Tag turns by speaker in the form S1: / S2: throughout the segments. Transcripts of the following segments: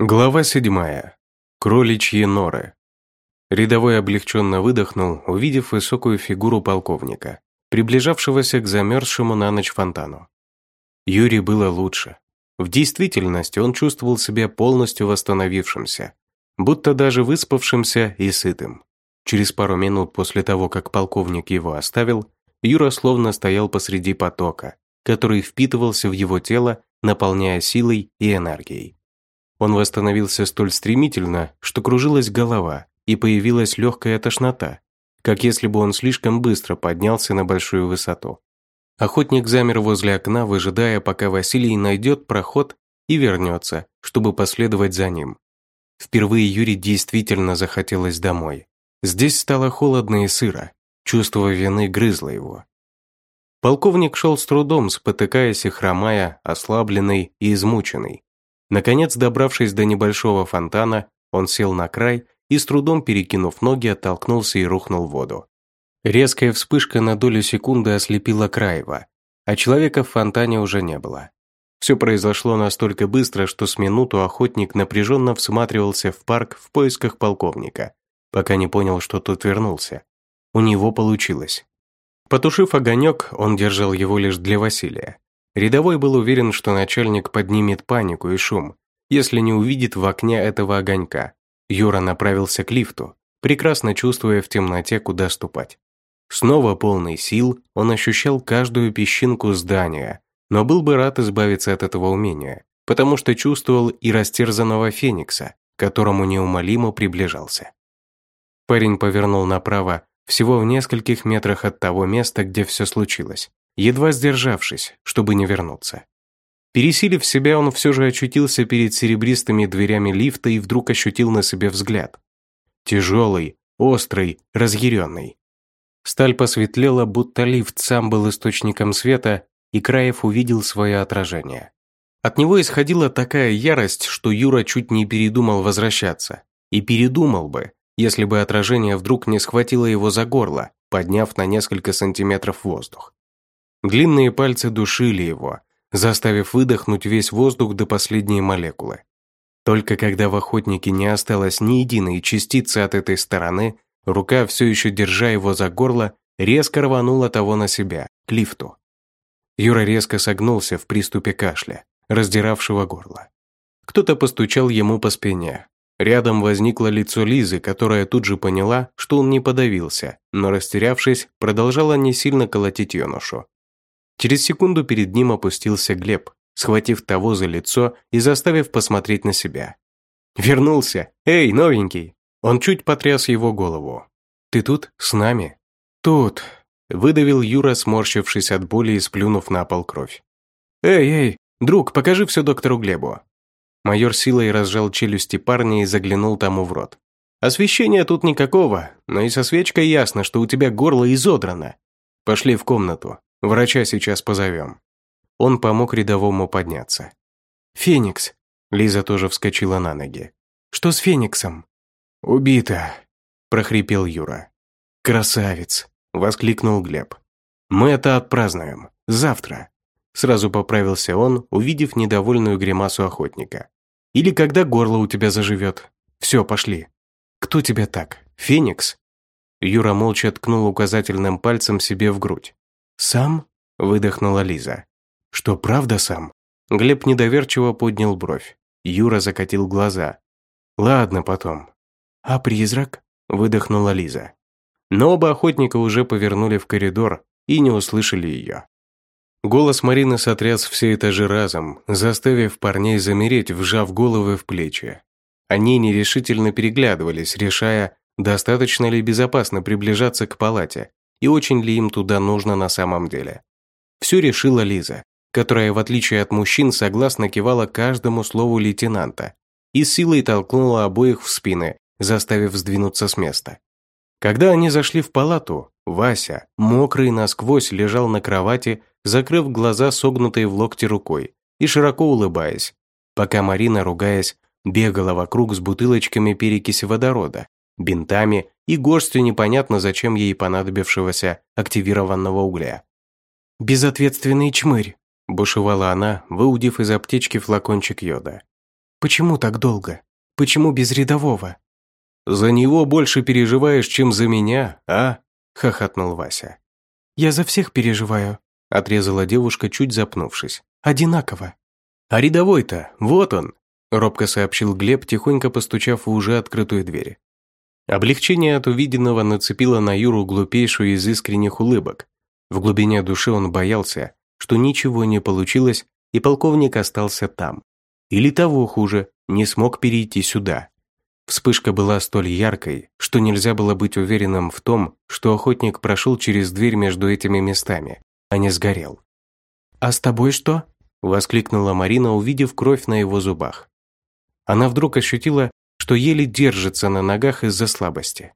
S1: Глава седьмая. Кроличьи норы. Рядовой облегченно выдохнул, увидев высокую фигуру полковника, приближавшегося к замерзшему на ночь фонтану. Юрий было лучше. В действительности он чувствовал себя полностью восстановившимся, будто даже выспавшимся и сытым. Через пару минут после того, как полковник его оставил, Юра словно стоял посреди потока, который впитывался в его тело, наполняя силой и энергией. Он восстановился столь стремительно, что кружилась голова и появилась легкая тошнота, как если бы он слишком быстро поднялся на большую высоту. Охотник замер возле окна, выжидая, пока Василий найдет проход и вернется, чтобы последовать за ним. Впервые Юре действительно захотелось домой. Здесь стало холодно и сыро, чувство вины грызло его. Полковник шел с трудом, спотыкаясь и хромая, ослабленный и измученный. Наконец, добравшись до небольшого фонтана, он сел на край и с трудом перекинув ноги, оттолкнулся и рухнул в воду. Резкая вспышка на долю секунды ослепила Краева, а человека в фонтане уже не было. Все произошло настолько быстро, что с минуту охотник напряженно всматривался в парк в поисках полковника, пока не понял, что тот вернулся. У него получилось. Потушив огонек, он держал его лишь для Василия. Рядовой был уверен, что начальник поднимет панику и шум, если не увидит в окне этого огонька. Юра направился к лифту, прекрасно чувствуя в темноте, куда ступать. Снова полный сил, он ощущал каждую песчинку здания, но был бы рад избавиться от этого умения, потому что чувствовал и растерзанного феникса, которому неумолимо приближался. Парень повернул направо, всего в нескольких метрах от того места, где все случилось едва сдержавшись, чтобы не вернуться. Пересилив себя, он все же очутился перед серебристыми дверями лифта и вдруг ощутил на себе взгляд. Тяжелый, острый, разъяренный. Сталь посветлела, будто лифт сам был источником света, и Краев увидел свое отражение. От него исходила такая ярость, что Юра чуть не передумал возвращаться. И передумал бы, если бы отражение вдруг не схватило его за горло, подняв на несколько сантиметров воздух. Длинные пальцы душили его, заставив выдохнуть весь воздух до последней молекулы. Только когда в охотнике не осталось ни единой частицы от этой стороны, рука, все еще держа его за горло, резко рванула того на себя, к лифту. Юра резко согнулся в приступе кашля, раздиравшего горло. Кто-то постучал ему по спине. Рядом возникло лицо Лизы, которая тут же поняла, что он не подавился, но, растерявшись, продолжала не сильно колотить юношу. Через секунду перед ним опустился Глеб, схватив того за лицо и заставив посмотреть на себя. «Вернулся! Эй, новенький!» Он чуть потряс его голову. «Ты тут? С нами?» «Тут!» – выдавил Юра, сморщившись от боли и сплюнув на пол кровь. «Эй, эй, друг, покажи все доктору Глебу!» Майор силой разжал челюсти парня и заглянул тому в рот. «Освещения тут никакого, но и со свечкой ясно, что у тебя горло изодрано. Пошли в комнату, Врача сейчас позовем». Он помог рядовому подняться. «Феникс!» Лиза тоже вскочила на ноги. «Что с Фениксом?» «Убита!» – прохрипел Юра. «Красавец!» – воскликнул Глеб. «Мы это отпразднуем. Завтра!» Сразу поправился он, увидев недовольную гримасу охотника. «Или когда горло у тебя заживет. Все, пошли. Кто тебя так? Феникс?» Юра молча ткнул указательным пальцем себе в грудь. «Сам?» – выдохнула Лиза. «Что, правда сам?» Глеб недоверчиво поднял бровь. Юра закатил глаза. «Ладно, потом». «А призрак?» – выдохнула Лиза. Но оба охотника уже повернули в коридор и не услышали ее. Голос Марины сотряс все этажи разом, заставив парней замереть, вжав головы в плечи. Они нерешительно переглядывались, решая, достаточно ли безопасно приближаться к палате, и очень ли им туда нужно на самом деле. Все решила Лиза, которая, в отличие от мужчин, согласно кивала каждому слову лейтенанта и силой толкнула обоих в спины, заставив сдвинуться с места. Когда они зашли в палату, Вася, мокрый насквозь, лежал на кровати, закрыв глаза согнутой в локте рукой и широко улыбаясь, пока Марина, ругаясь, бегала вокруг с бутылочками перекиси водорода, бинтами и горстью непонятно зачем ей понадобившегося активированного угля. «Безответственный чмырь», – бушевала она, выудив из аптечки флакончик йода.
S2: Почему так долго? Почему без рядового?»
S1: «За него больше переживаешь, чем за меня, а?» – хохотнул Вася.
S2: «Я за всех переживаю», – отрезала девушка, чуть запнувшись. «Одинаково».
S1: «А рядовой-то, вот он», – робко сообщил Глеб, тихонько постучав в уже открытую дверь. Облегчение от увиденного нацепило на Юру глупейшую из искренних улыбок. В глубине души он боялся, что ничего не получилось, и полковник остался там. Или того хуже, не смог перейти сюда. Вспышка была столь яркой, что нельзя было быть уверенным в том, что охотник прошел через дверь между этими местами, а не сгорел.
S2: «А с тобой что?» – воскликнула Марина, увидев кровь на его зубах.
S1: Она вдруг ощутила, что еле держится на ногах из-за слабости.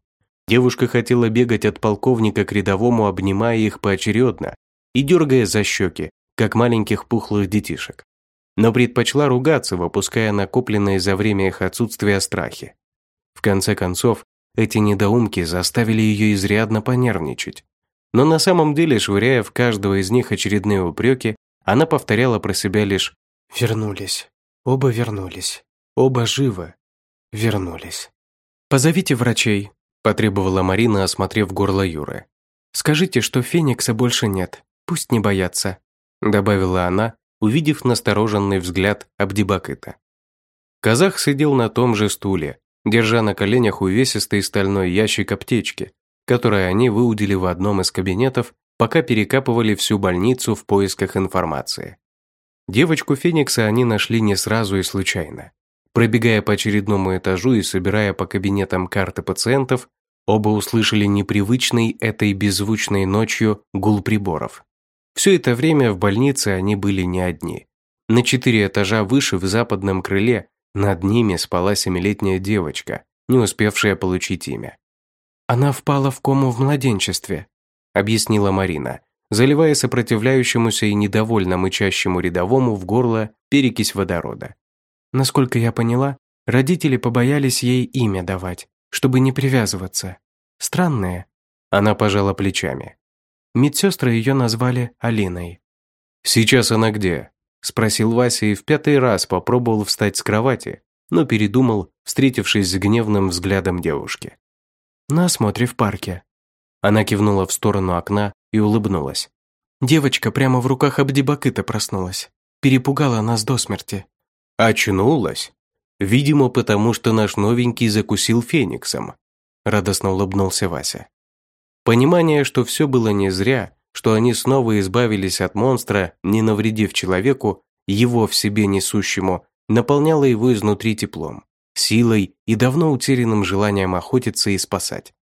S1: Девушка хотела бегать от полковника к рядовому, обнимая их поочередно и дергая за щеки, как маленьких пухлых детишек. Но предпочла ругаться, выпуская накопленные за время их отсутствия страхи. В конце концов, эти недоумки заставили ее изрядно понервничать. Но на самом деле, швыряя в каждого из них очередные упреки, она повторяла про себя лишь
S2: «Вернулись. Оба вернулись. Оба живы вернулись. «Позовите врачей», – потребовала Марина, осмотрев горло Юры. «Скажите, что Феникса больше нет. Пусть не боятся», – добавила она, увидев настороженный взгляд Абдибакыта.
S1: Казах сидел на том же стуле, держа на коленях увесистый стальной ящик аптечки, который они выудили в одном из кабинетов, пока перекапывали всю больницу в поисках информации. Девочку Феникса они нашли не сразу и случайно. Пробегая по очередному этажу и собирая по кабинетам карты пациентов, оба услышали непривычный этой беззвучной ночью гул приборов. Все это время в больнице они были не одни. На четыре этажа выше в западном крыле над ними спала семилетняя девочка, не успевшая получить имя.
S2: «Она впала в кому в младенчестве», – объяснила Марина, заливая сопротивляющемуся и недовольно мычащему рядовому в горло перекись водорода. Насколько я поняла, родители побоялись ей имя давать, чтобы не привязываться. Странное.
S1: Она пожала плечами.
S2: Медсестры ее назвали Алиной.
S1: «Сейчас она где?» – спросил Вася и в пятый раз попробовал встать с кровати, но передумал, встретившись с гневным взглядом девушки.
S2: «На осмотре в парке».
S1: Она кивнула в сторону окна и улыбнулась.
S2: Девочка прямо в руках Абдибакыта проснулась. Перепугала нас до смерти.
S1: «Очнулась? Видимо, потому что наш новенький закусил фениксом», радостно улыбнулся Вася. Понимание, что все было не зря, что они снова избавились от монстра, не навредив человеку, его в себе несущему, наполняло его изнутри теплом, силой и давно утерянным желанием охотиться и спасать.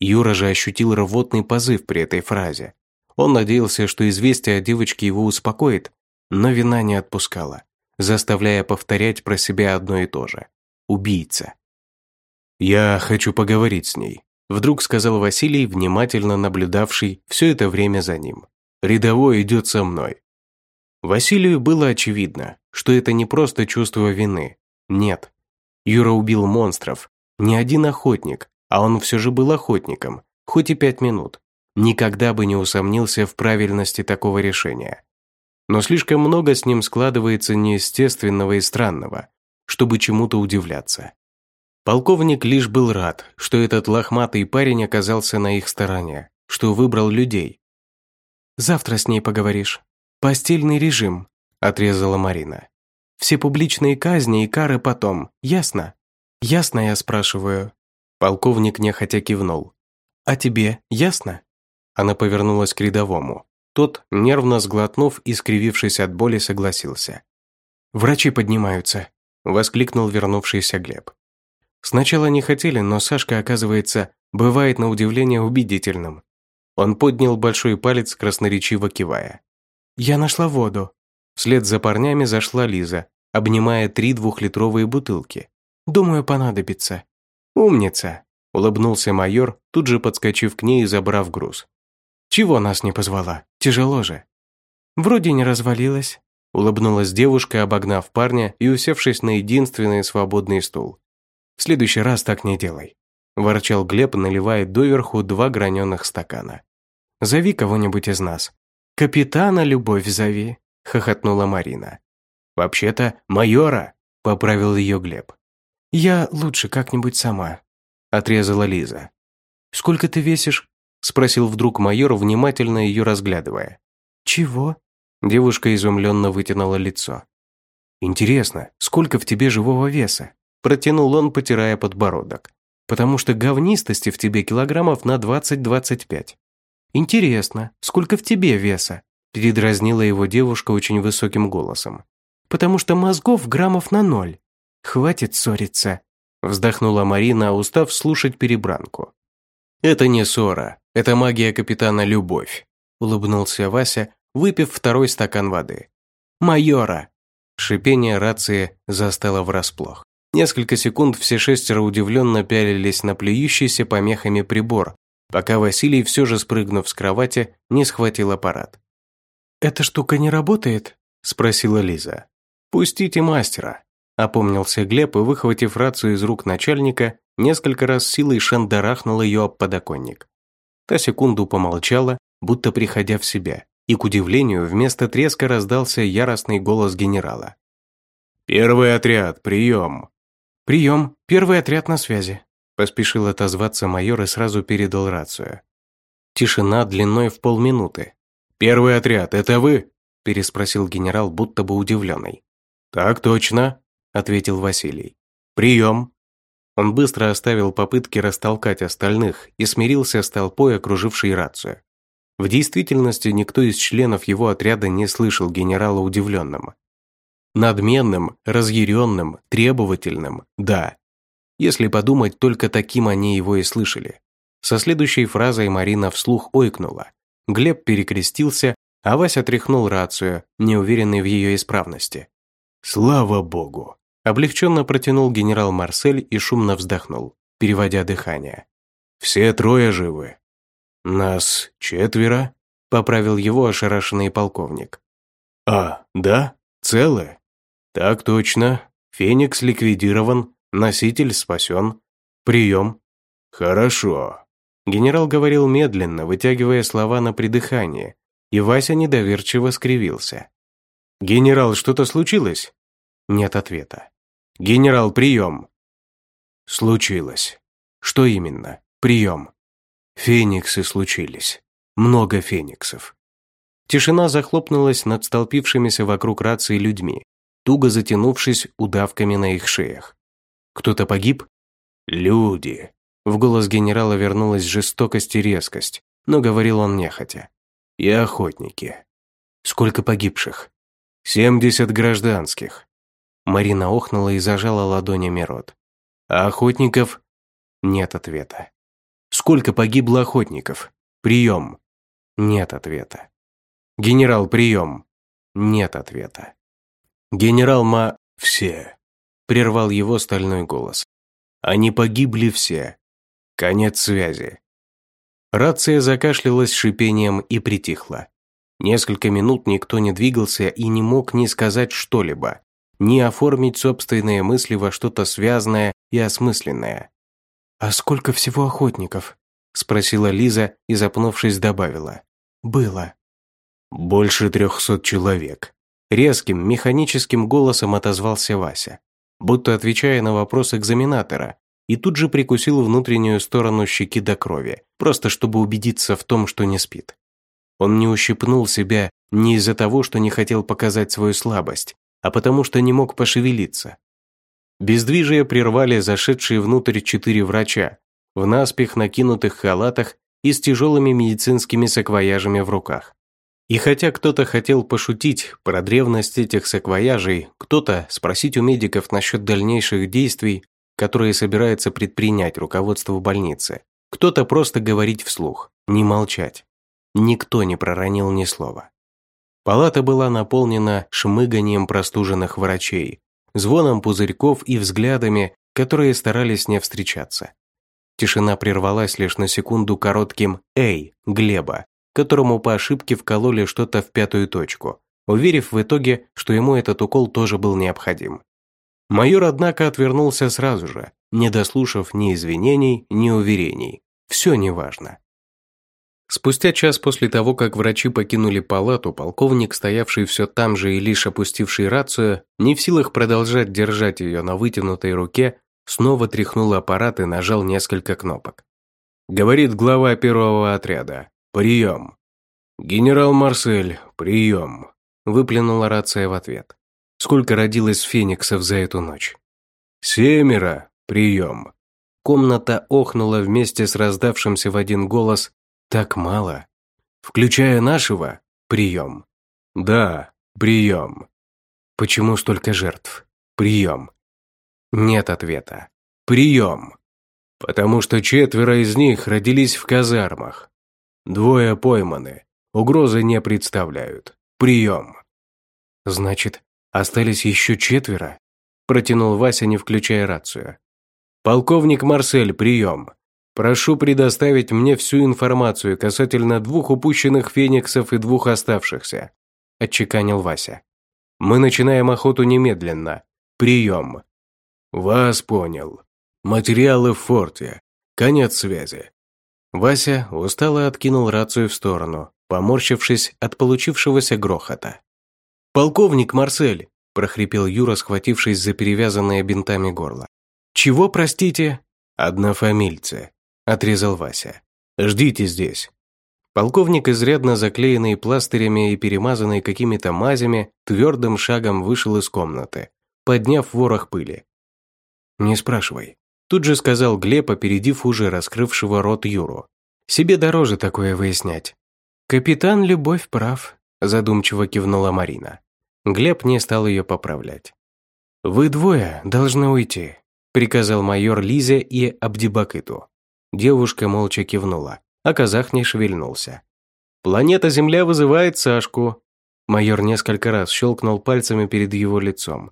S1: Юра же ощутил рвотный позыв при этой фразе. Он надеялся, что известие о девочке его успокоит, но вина не отпускала заставляя повторять про себя одно и то же. Убийца. «Я хочу поговорить с ней», – вдруг сказал Василий, внимательно наблюдавший все это время за ним. «Рядовой идет со мной». Василию было очевидно, что это не просто чувство вины. Нет. Юра убил монстров. Не один охотник, а он все же был охотником, хоть и пять минут. Никогда бы не усомнился в правильности такого решения но слишком много с ним складывается неестественного и странного, чтобы чему-то удивляться. Полковник лишь был рад, что этот лохматый парень оказался на их стороне, что выбрал людей.
S2: «Завтра с ней поговоришь. Постельный режим», – отрезала Марина. «Все публичные казни и кары потом, ясно?» «Ясно, я спрашиваю».
S1: Полковник нехотя кивнул.
S2: «А тебе ясно?»
S1: Она повернулась к рядовому. Тот, нервно сглотнув и скривившись от боли, согласился.
S2: «Врачи поднимаются», – воскликнул вернувшийся Глеб. Сначала не хотели, но Сашка, оказывается, бывает на удивление убедительным.
S1: Он поднял большой палец, красноречиво кивая.
S2: «Я нашла воду».
S1: Вслед за парнями зашла Лиза, обнимая три двухлитровые бутылки.
S2: «Думаю, понадобится».
S1: «Умница», – улыбнулся майор, тут же подскочив к ней и забрав груз.
S2: Чего нас не позвала? Тяжело же». «Вроде не развалилась», – улыбнулась девушка, обогнав парня и усевшись на единственный свободный стул.
S1: «В следующий раз так не делай», – ворчал Глеб, наливая доверху два граненых стакана.
S2: «Зови кого-нибудь из нас». «Капитана Любовь зови», – хохотнула Марина.
S1: «Вообще-то майора», – поправил ее Глеб.
S2: «Я лучше как-нибудь сама», – отрезала Лиза.
S1: «Сколько ты весишь?» – спросил вдруг майор, внимательно ее разглядывая.
S2: «Чего?»
S1: Девушка изумленно вытянула лицо. «Интересно, сколько в тебе живого веса?» Протянул он, потирая подбородок. «Потому что говнистости в тебе килограммов на 20-25». «Интересно, сколько в тебе веса?» Передразнила его девушка очень высоким голосом.
S2: «Потому что мозгов граммов на ноль. Хватит ссориться»,
S1: вздохнула Марина, устав слушать перебранку. «Это не ссора, это магия капитана Любовь», улыбнулся Вася, выпив второй стакан воды. «Майора!» Шипение рации застало врасплох. Несколько секунд все шестеро удивленно пялились на плюющийся помехами прибор, пока Василий, все же спрыгнув с кровати, не схватил аппарат.
S2: «Эта штука не работает?» – спросила Лиза.
S1: «Пустите мастера», – опомнился Глеб и, выхватив рацию из рук начальника, несколько раз силой шандарахнул ее об подоконник. Та секунду помолчала, будто приходя в себя, и, к удивлению, вместо треска раздался яростный голос генерала. «Первый отряд, прием!»
S2: «Прием, первый отряд на связи», –
S1: поспешил отозваться майор и сразу передал рацию. Тишина длиной в полминуты. «Первый отряд, это вы?» – переспросил генерал, будто бы удивленный. «Так точно», – ответил Василий. «Прием!» Он быстро оставил попытки растолкать остальных и смирился с толпой, окружившей рацию. В действительности никто из членов его отряда не слышал генерала удивленным. Надменным, разъяренным, требовательным – да. Если подумать, только таким они его и слышали. Со следующей фразой Марина вслух ойкнула. Глеб перекрестился, а Вася тряхнул рацию, неуверенный в ее исправности. «Слава богу!» Облегченно протянул генерал Марсель и шумно вздохнул, переводя дыхание. «Все трое живы?» «Нас четверо», — поправил его ошарашенный полковник. «А, да? Целы?» «Так точно. Феникс ликвидирован, носитель спасен. Прием». «Хорошо». Генерал говорил медленно, вытягивая слова на придыхание, и Вася недоверчиво скривился. «Генерал, что-то случилось?» Нет ответа. «Генерал, прием!» «Случилось. Что именно? Прием!» Фениксы случились. Много фениксов. Тишина захлопнулась над столпившимися вокруг рации людьми, туго затянувшись удавками на их шеях. Кто-то погиб? Люди. В голос генерала вернулась жестокость и резкость, но говорил он нехотя. И охотники. Сколько погибших? Семьдесят гражданских. Марина охнула и зажала ладонями рот. А охотников? Нет ответа. Сколько погибло охотников? Прием. Нет ответа. Генерал, прием. Нет ответа. Генерал Ма... Все. Прервал его стальной голос. Они погибли все. Конец связи. Рация закашлялась шипением и притихла. Несколько минут никто не двигался и не мог ни сказать что-либо, ни оформить собственные мысли во что-то связанное и осмысленное.
S2: «А сколько всего охотников?» – спросила Лиза и, запнувшись, добавила. «Было».
S1: «Больше трехсот человек». Резким, механическим голосом отозвался Вася, будто отвечая на вопрос экзаменатора, и тут же прикусил внутреннюю сторону щеки до крови, просто чтобы убедиться в том, что не спит. Он не ущипнул себя не из-за того, что не хотел показать свою слабость, а потому что не мог пошевелиться. Бездвижие прервали зашедшие внутрь четыре врача, в наспех накинутых халатах и с тяжелыми медицинскими саквояжами в руках. И хотя кто-то хотел пошутить про древность этих саквояжей, кто-то спросить у медиков насчет дальнейших действий, которые собирается предпринять руководство больницы, кто-то просто говорить вслух, не молчать. Никто не проронил ни слова. Палата была наполнена шмыганием простуженных врачей, звоном пузырьков и взглядами, которые старались не встречаться. Тишина прервалась лишь на секунду коротким «Эй!» Глеба, которому по ошибке вкололи что-то в пятую точку, уверив в итоге, что ему этот укол тоже был необходим. Майор, однако, отвернулся сразу же, не дослушав ни извинений, ни уверений. Все неважно. Спустя час после того, как врачи покинули палату, полковник, стоявший все там же и лишь опустивший рацию, не в силах продолжать держать ее на вытянутой руке, снова тряхнул аппарат и нажал несколько кнопок. Говорит глава первого отряда. «Прием!» «Генерал Марсель, прием!» Выплюнула рация в ответ. «Сколько родилось фениксов за эту ночь?» «Семеро, прием!» Комната охнула вместе с раздавшимся в один голос так мало. Включая нашего? Прием. Да, прием. Почему столько жертв? Прием. Нет ответа. Прием. Потому что четверо из них родились в казармах. Двое пойманы. Угрозы не представляют. Прием. Значит, остались еще четверо? Протянул Вася, не включая рацию. Полковник Марсель, прием. Прошу предоставить мне всю информацию касательно двух упущенных фениксов и двух оставшихся», – отчеканил Вася. «Мы начинаем охоту немедленно. Прием». «Вас понял. Материалы в форте. Конец связи». Вася устало откинул рацию в сторону, поморщившись от получившегося грохота. «Полковник Марсель», – прохрипел Юра, схватившись за перевязанное бинтами горло. «Чего, простите?» «Однофамильцы», отрезал Вася. «Ждите здесь». Полковник, изрядно заклеенный пластырями и перемазанный какими-то мазями, твердым шагом вышел из комнаты, подняв ворох пыли. «Не спрашивай», – тут же сказал Глеб, опередив уже раскрывшего рот Юру. «Себе дороже такое выяснять». «Капитан Любовь прав», – задумчиво кивнула Марина. Глеб не стал ее поправлять. «Вы двое должны уйти», – приказал майор Лизе и Абдибакыту. Девушка молча кивнула, а казах не шевельнулся. «Планета Земля вызывает Сашку!» Майор несколько раз щелкнул пальцами перед его лицом.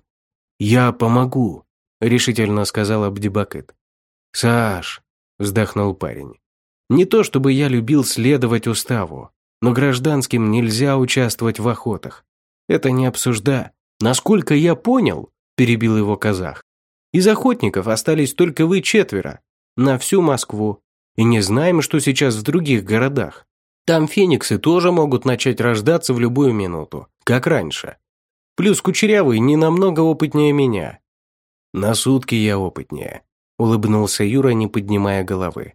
S1: «Я помогу», – решительно сказал Абдибакыт. «Саш», – вздохнул парень. «Не то чтобы я любил следовать уставу, но гражданским нельзя участвовать в охотах. Это не обсужда. Насколько я понял, перебил его казах. Из охотников остались только вы четверо, на всю Москву. И не знаем, что сейчас в других городах. Там фениксы тоже могут начать рождаться в любую минуту, как раньше. Плюс Кучерявый не намного опытнее меня. На сутки я опытнее, улыбнулся Юра, не поднимая головы.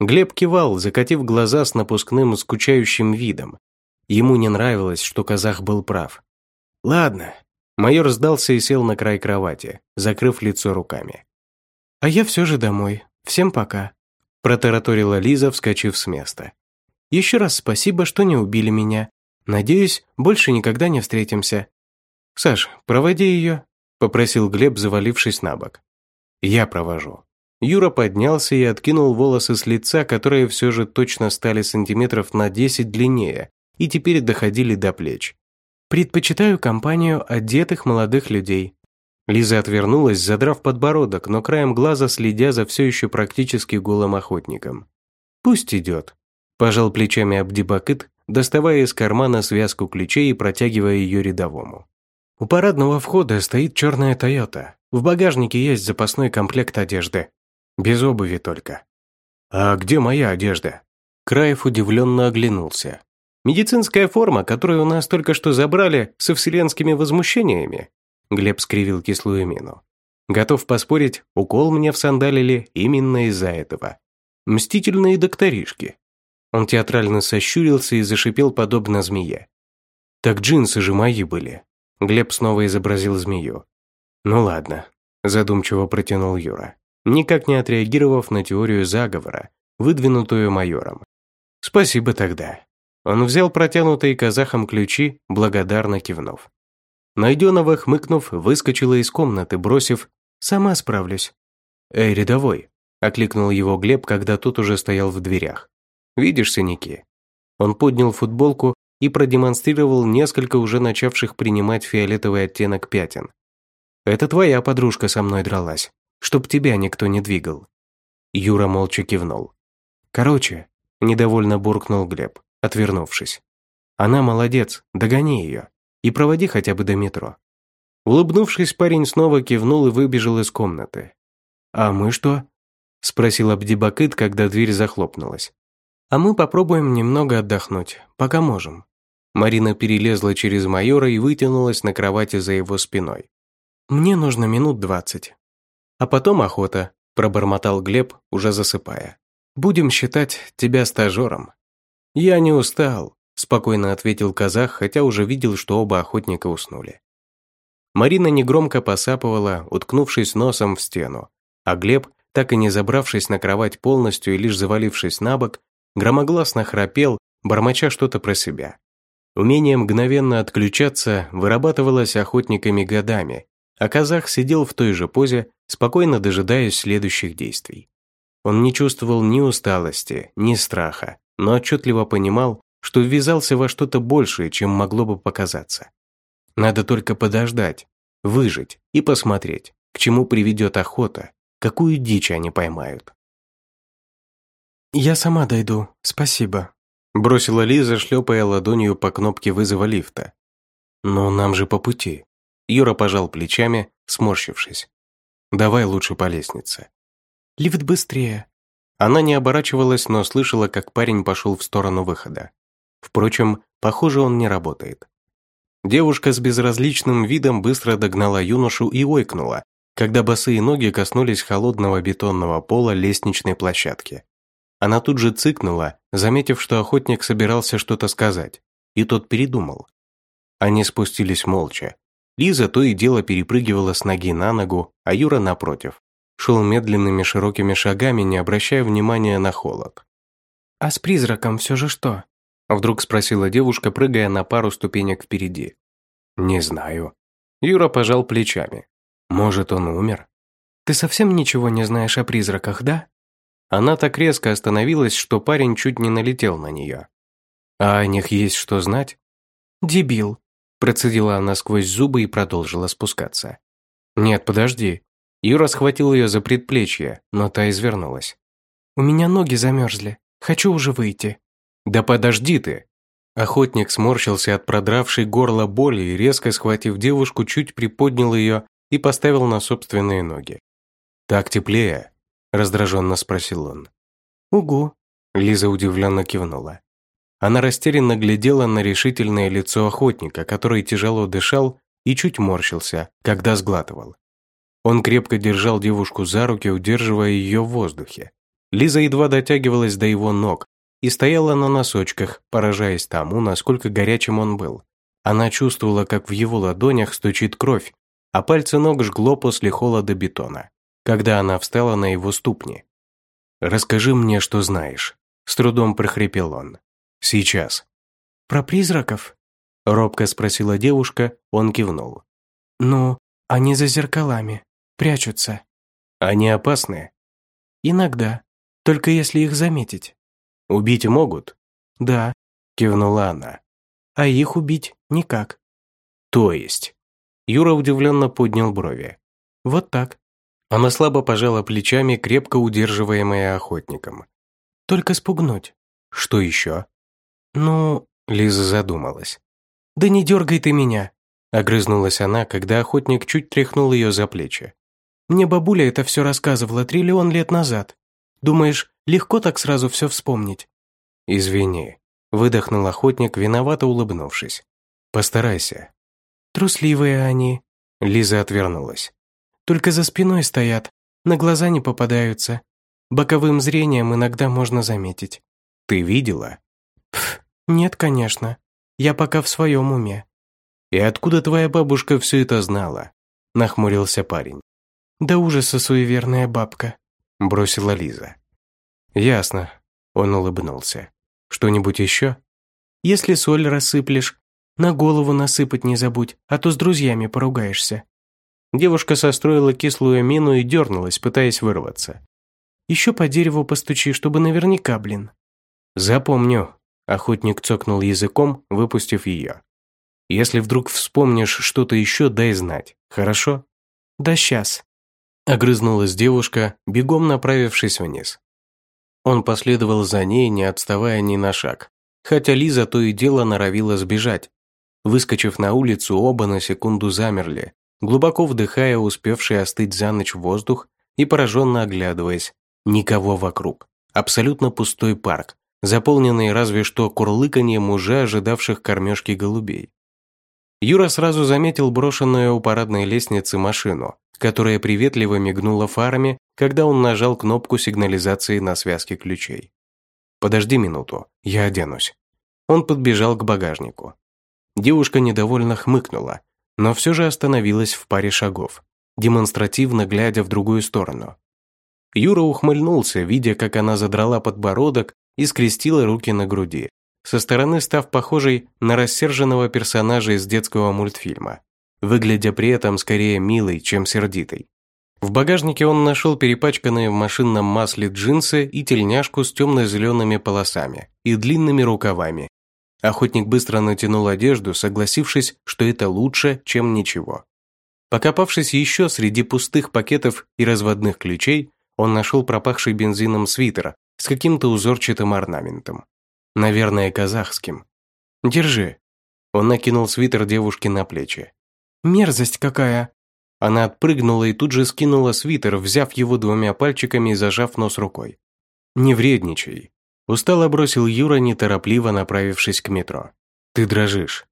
S1: Глеб кивал, закатив глаза с напускным скучающим видом. Ему не нравилось, что казах был прав. «Ладно». Майор сдался и сел на край кровати, закрыв лицо руками. «А я все же домой. Всем пока», – протараторила Лиза, вскочив с места. «Еще раз спасибо, что не убили меня. Надеюсь, больше никогда не встретимся». «Саш, проводи ее», – попросил Глеб, завалившись на бок. «Я провожу». Юра поднялся и откинул волосы с лица, которые все же точно стали сантиметров на 10 длиннее и теперь доходили до плеч. «Предпочитаю компанию одетых молодых людей», Лиза отвернулась, задрав подбородок, но краем глаза следя за все еще практически голым охотником. «Пусть идет», – пожал плечами Абдибакыт, доставая из кармана связку ключей и протягивая ее рядовому. «У парадного входа стоит черная Тойота. В багажнике есть запасной комплект одежды. Без обуви только». «А где моя одежда?» Краев удивленно оглянулся. «Медицинская форма, которую у нас только что забрали со вселенскими возмущениями?» Глеб скривил кислую мину. Готов поспорить, укол мне всандалили именно из-за этого. Мстительные докторишки. Он театрально сощурился и зашипел подобно змее. «Так джинсы же мои были». Глеб снова изобразил змею. «Ну ладно», – задумчиво протянул Юра, никак не отреагировав на теорию заговора, выдвинутую майором. «Спасибо тогда». Он взял протянутые казахом ключи, благодарно кивнув. Найденова, хмыкнув, выскочила из комнаты, бросив «Сама справлюсь». «Эй, рядовой!» – окликнул его Глеб, когда тот уже стоял в дверях. «Видишь синяки?» Он поднял футболку и продемонстрировал несколько уже начавших принимать фиолетовый оттенок пятен. «Это твоя подружка со мной дралась, чтоб тебя никто не двигал». Юра молча кивнул. «Короче», – недовольно буркнул Глеб, отвернувшись. «Она молодец, догони ее» и проводи хотя бы до метро». Улыбнувшись, парень снова кивнул и выбежал из комнаты. «А мы что?» – спросил Абдибакыт, когда дверь захлопнулась.
S2: А мы попробуем немного отдохнуть, пока можем».
S1: Марина перелезла через майора и вытянулась на кровати за его спиной.
S2: «Мне нужно минут двадцать».
S1: «А потом охота», – пробормотал Глеб, уже засыпая. «Будем считать тебя стажером». «Я не устал», – спокойно ответил казах, хотя уже видел, что оба охотника уснули. Марина негромко посапывала, уткнувшись носом в стену, а Глеб, так и не забравшись на кровать полностью и лишь завалившись на бок, громогласно храпел, бормоча что-то про себя. Умение мгновенно отключаться вырабатывалось охотниками годами, а казах сидел в той же позе, спокойно дожидаясь следующих действий. Он не чувствовал ни усталости, ни страха, но отчетливо понимал, что ввязался во что-то большее, чем могло бы показаться. Надо только подождать, выжить и посмотреть, к чему приведет охота, какую дичь они поймают.
S2: «Я сама дойду, спасибо», – бросила Лиза, шлепая ладонью по кнопке вызова лифта.
S1: «Но нам же по пути». Юра пожал плечами, сморщившись. «Давай лучше по лестнице».
S2: «Лифт быстрее».
S1: Она не оборачивалась, но слышала, как парень пошел в сторону выхода. Впрочем, похоже, он не работает. Девушка с безразличным видом быстро догнала юношу и ойкнула, когда босые ноги коснулись холодного бетонного пола лестничной площадки. Она тут же цыкнула, заметив, что охотник собирался что-то сказать, и тот передумал. Они спустились молча. Лиза то и дело перепрыгивала с ноги на ногу, а Юра, напротив, шел медленными широкими шагами, не обращая внимания на холод.
S2: «А с призраком все же что?»
S1: Вдруг спросила девушка, прыгая на пару ступенек впереди. «Не знаю». Юра пожал плечами. «Может, он умер?»
S2: «Ты совсем ничего не знаешь о призраках, да?»
S1: Она так резко остановилась, что парень чуть не налетел на нее. «А о них есть что знать?»
S2: «Дебил»,
S1: процедила она сквозь зубы и продолжила спускаться. «Нет, подожди». Юра схватил ее за предплечье, но та извернулась.
S2: «У меня ноги замерзли. Хочу уже выйти».
S1: «Да подожди ты!» Охотник сморщился от продравшей горло боли и, резко схватив девушку, чуть приподнял ее и поставил на собственные ноги. «Так теплее?» – раздраженно спросил он.
S2: «Угу», –
S1: Лиза удивленно кивнула. Она растерянно глядела на решительное лицо охотника, который тяжело дышал и чуть морщился, когда сглатывал. Он крепко держал девушку за руки, удерживая ее в воздухе. Лиза едва дотягивалась до его ног, и стояла на носочках, поражаясь тому, насколько горячим он был. Она чувствовала, как в его ладонях стучит кровь, а пальцы ног жгло после холода бетона, когда она встала на его ступни. «Расскажи мне, что знаешь», – с трудом прохрипел он. «Сейчас».
S2: «Про призраков?»
S1: – робко спросила девушка, он кивнул.
S2: «Ну, они за зеркалами, прячутся».
S1: «Они опасны?»
S2: «Иногда, только если их заметить».
S1: Убить могут?»
S2: «Да», – кивнула она. «А их убить никак».
S1: «То есть?» Юра удивленно поднял брови.
S2: «Вот так».
S1: Она слабо пожала плечами, крепко удерживаемая охотником.
S2: «Только спугнуть».
S1: «Что еще?»
S2: «Ну...»
S1: – Лиза задумалась.
S2: «Да не дергай ты меня!»
S1: – огрызнулась она, когда охотник чуть тряхнул ее за плечи.
S2: «Мне бабуля это все рассказывала триллион лет назад. Думаешь, легко так сразу все вспомнить?»
S1: «Извини», – выдохнул охотник, виновато улыбнувшись. «Постарайся».
S2: «Трусливые они», – Лиза отвернулась. «Только за спиной стоят, на глаза не попадаются. Боковым зрением иногда можно заметить».
S1: «Ты видела?»
S2: Пф, «Нет, конечно. Я пока в своем уме».
S1: «И откуда твоя бабушка все это знала?» – нахмурился парень.
S2: «Да ужаса суеверная бабка», –
S1: бросила Лиза. «Ясно», – он улыбнулся. «Что-нибудь еще?»
S2: «Если соль рассыплешь, на голову насыпать не забудь, а то с друзьями поругаешься».
S1: Девушка состроила кислую мину и дернулась, пытаясь вырваться.
S2: «Еще по дереву постучи, чтобы наверняка, блин».
S1: «Запомню», – охотник цокнул языком, выпустив ее. «Если вдруг вспомнишь что-то еще, дай знать, хорошо?»
S2: «Да сейчас».
S1: Огрызнулась девушка, бегом направившись вниз. Он последовал за ней, не отставая ни на шаг, хотя Лиза то и дело норовила сбежать. Выскочив на улицу, оба на секунду замерли, глубоко вдыхая успевший остыть за ночь воздух и пораженно оглядываясь. Никого вокруг. Абсолютно пустой парк, заполненный разве что курлыканьем уже ожидавших кормежки голубей. Юра сразу заметил брошенную у парадной лестницы машину, которая приветливо мигнула фарами, когда он нажал кнопку сигнализации на связке ключей. «Подожди минуту, я оденусь». Он подбежал к багажнику. Девушка недовольно хмыкнула, но все же остановилась в паре шагов, демонстративно глядя в другую сторону. Юра ухмыльнулся, видя, как она задрала подбородок и скрестила руки на груди, со стороны став похожей на рассерженного персонажа из детского мультфильма, выглядя при этом скорее милой, чем сердитой. В багажнике он нашел перепачканные в машинном масле джинсы и тельняшку с темно-зелеными полосами и длинными рукавами. Охотник быстро натянул одежду, согласившись, что это лучше, чем ничего. Покопавшись еще среди пустых пакетов и разводных ключей, он нашел пропахший бензином свитер с каким-то узорчатым орнаментом. Наверное, казахским. «Держи». Он накинул свитер девушке на плечи.
S2: «Мерзость какая!»
S1: Она отпрыгнула и тут же скинула свитер, взяв его двумя пальчиками и зажав нос рукой. «Не вредничай». Устало бросил Юра, неторопливо направившись к метро. «Ты дрожишь».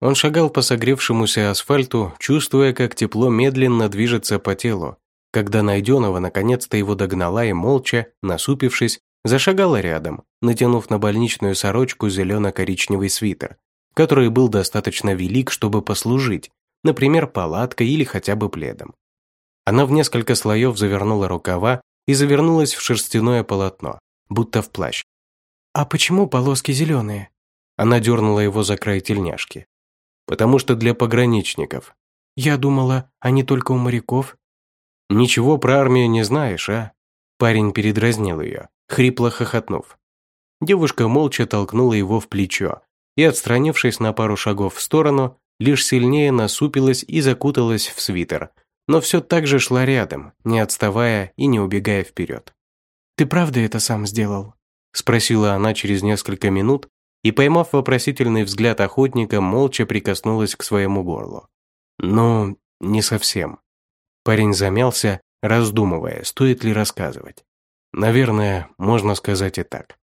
S1: Он шагал по согревшемуся асфальту, чувствуя, как тепло медленно движется по телу, когда Найденова наконец-то его догнала и молча, насупившись, зашагала рядом, натянув на больничную сорочку зелено-коричневый свитер, который был достаточно велик, чтобы послужить, например, палаткой или хотя бы пледом. Она в несколько слоев завернула рукава и завернулась в шерстяное полотно, будто в плащ.
S2: «А почему полоски зеленые?»
S1: Она дернула его за край тельняшки. «Потому что для пограничников».
S2: «Я думала, они только у моряков».
S1: «Ничего про армию не знаешь, а?» Парень передразнил ее, хрипло хохотнув. Девушка молча толкнула его в плечо и, отстранившись на пару шагов в сторону, лишь сильнее насупилась и закуталась в свитер, но все так же шла рядом, не отставая и не убегая вперед.
S2: «Ты правда это сам сделал?»
S1: – спросила она через несколько минут и, поймав вопросительный взгляд охотника, молча прикоснулась к своему горлу. «Ну, не совсем». Парень замялся, раздумывая, стоит ли рассказывать. Наверное, можно сказать и так.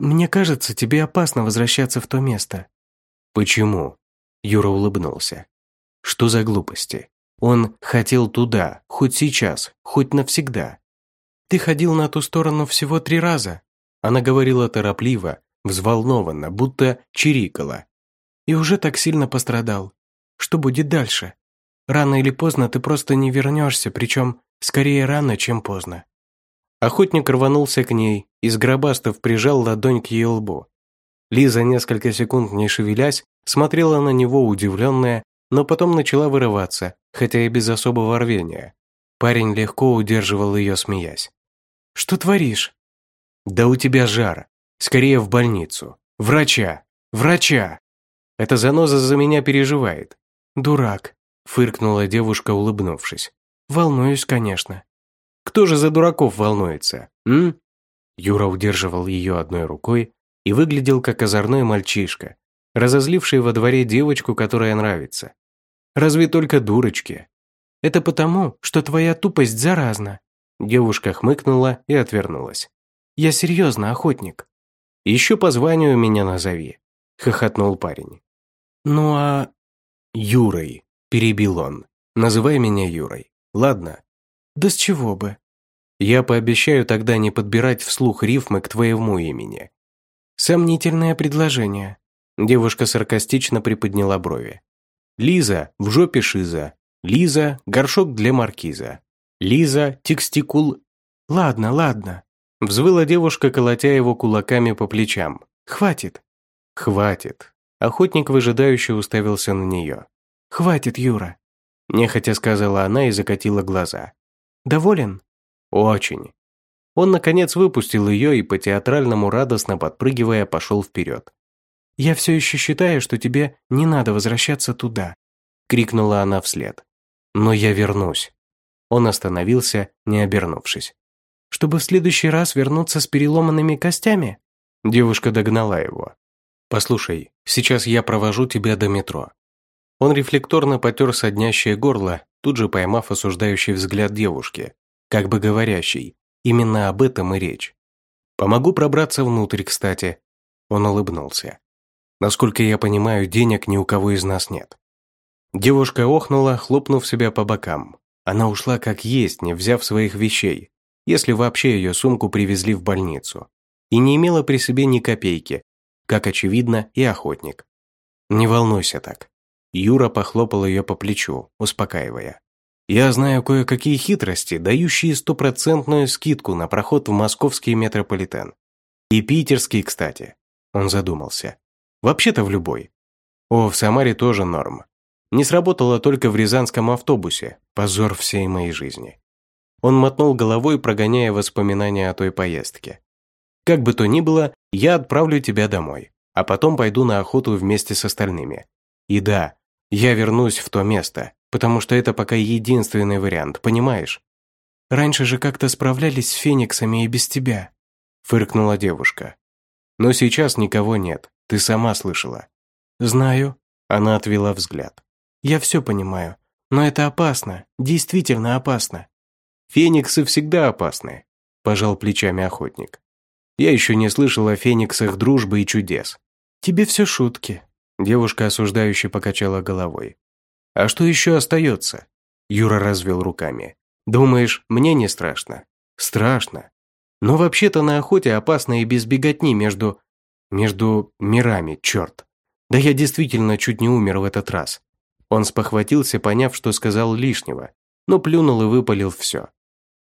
S2: «Мне кажется, тебе опасно возвращаться в то место».
S1: «Почему?» Юра улыбнулся. «Что за глупости? Он хотел туда, хоть сейчас, хоть навсегда».
S2: «Ты ходил на ту сторону всего три раза».
S1: Она говорила торопливо, взволнованно, будто чирикала.
S2: «И уже так сильно пострадал. Что будет дальше? Рано или поздно ты просто не вернешься, причем скорее рано, чем поздно.
S1: Охотник рванулся к ней и, сгробастав, прижал ладонь к ее лбу. Лиза, несколько секунд не шевелясь, смотрела на него удивленная, но потом начала вырываться, хотя и без особого рвения. Парень легко удерживал ее, смеясь.
S2: «Что творишь?»
S1: «Да у тебя жар. Скорее в больницу. Врача! Врача!» «Эта заноза за меня переживает».
S2: «Дурак», — фыркнула девушка, улыбнувшись. «Волнуюсь, конечно.
S1: Кто же за дураков волнуется, м?» Юра удерживал ее одной рукой и выглядел как озорной мальчишка, разозливший во дворе девочку, которая нравится. Разве только дурочки?
S2: Это потому, что твоя тупость заразна.
S1: Девушка хмыкнула и отвернулась.
S2: Я серьезно, охотник.
S1: Еще по званию меня назови, хохотнул парень.
S2: Ну а...
S1: Юрой, перебил он. Называй меня Юрой, ладно?
S2: Да с чего бы?
S1: Я пообещаю тогда не подбирать вслух рифмы к твоему имени.
S2: Сомнительное предложение.
S1: Девушка саркастично приподняла брови. Лиза, в жопе шиза. Лиза, горшок для маркиза. Лиза, текстикул...
S2: Ладно, ладно.
S1: Взвыла девушка, колотя его кулаками по плечам.
S2: Хватит.
S1: Хватит. Охотник выжидающе уставился на нее.
S2: Хватит, Юра.
S1: Нехотя сказала она и закатила глаза.
S2: Доволен?
S1: Очень. Он, наконец, выпустил ее и по-театральному радостно подпрыгивая пошел вперед.
S2: «Я все еще считаю, что тебе не надо возвращаться туда», крикнула она вслед.
S1: «Но я вернусь». Он остановился, не обернувшись.
S2: «Чтобы в следующий раз вернуться с переломанными костями?»
S1: Девушка догнала его. «Послушай, сейчас я провожу тебя до метро». Он рефлекторно потер соднящее горло тут же поймав осуждающий взгляд девушки, как бы говорящий, именно об этом и речь. Помогу пробраться внутрь, кстати». Он улыбнулся. «Насколько я понимаю, денег ни у кого из нас нет». Девушка охнула, хлопнув себя по бокам. Она ушла как есть, не взяв своих вещей, если вообще ее сумку привезли в больницу, и не имела при себе ни копейки, как очевидно и охотник. «Не волнуйся так». Юра похлопал ее по плечу, успокаивая. «Я знаю кое-какие хитрости, дающие стопроцентную скидку на проход в московский метрополитен. И питерский, кстати». Он задумался. «Вообще-то в любой. О, в Самаре тоже норм. Не сработало только в рязанском автобусе. Позор всей моей жизни». Он мотнул головой, прогоняя воспоминания о той поездке. «Как бы то ни было, я отправлю тебя домой а потом пойду на охоту вместе с остальными. И да, я вернусь в то место, потому что это пока единственный вариант, понимаешь?
S2: Раньше же как-то справлялись с фениксами и без тебя,
S1: фыркнула девушка. Но сейчас никого нет, ты сама слышала.
S2: Знаю.
S1: Она отвела взгляд.
S2: Я все понимаю, но это опасно, действительно опасно.
S1: Фениксы всегда опасны, пожал плечами охотник. Я еще не слышал о фениксах дружбы и чудес.
S2: «Тебе все шутки», –
S1: девушка осуждающе покачала головой. «А что еще остается?» Юра развел руками. «Думаешь, мне не страшно?» «Страшно. Но вообще-то на охоте опасно и без беготни между... между мирами, черт. Да я действительно чуть не умер в этот раз». Он спохватился, поняв, что сказал лишнего, но плюнул и выпалил все.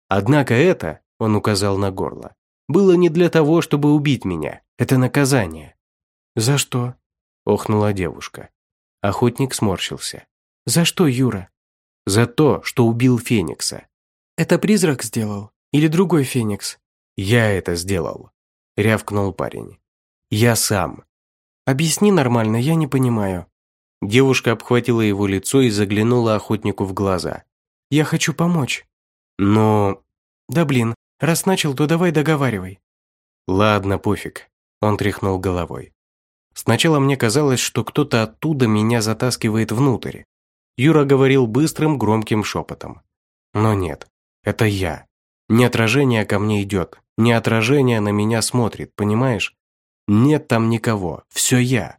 S1: «Однако это, — он указал на горло, — было не для того, чтобы убить меня. Это наказание.
S2: «За что?» – охнула девушка. Охотник сморщился. «За что, Юра?»
S1: «За то, что убил Феникса».
S2: «Это призрак сделал? Или другой Феникс?»
S1: «Я это сделал», – рявкнул парень. «Я сам».
S2: «Объясни нормально, я не понимаю».
S1: Девушка обхватила его лицо и заглянула охотнику в глаза.
S2: «Я хочу помочь».
S1: «Но...»
S2: «Да блин, раз начал, то давай договаривай».
S1: «Ладно, пофиг», – он тряхнул головой. Сначала мне казалось, что кто-то оттуда меня затаскивает внутрь. Юра говорил быстрым, громким шепотом. Но нет, это я. Не отражение ко мне идет, не отражение на меня смотрит, понимаешь? Нет там никого, все я.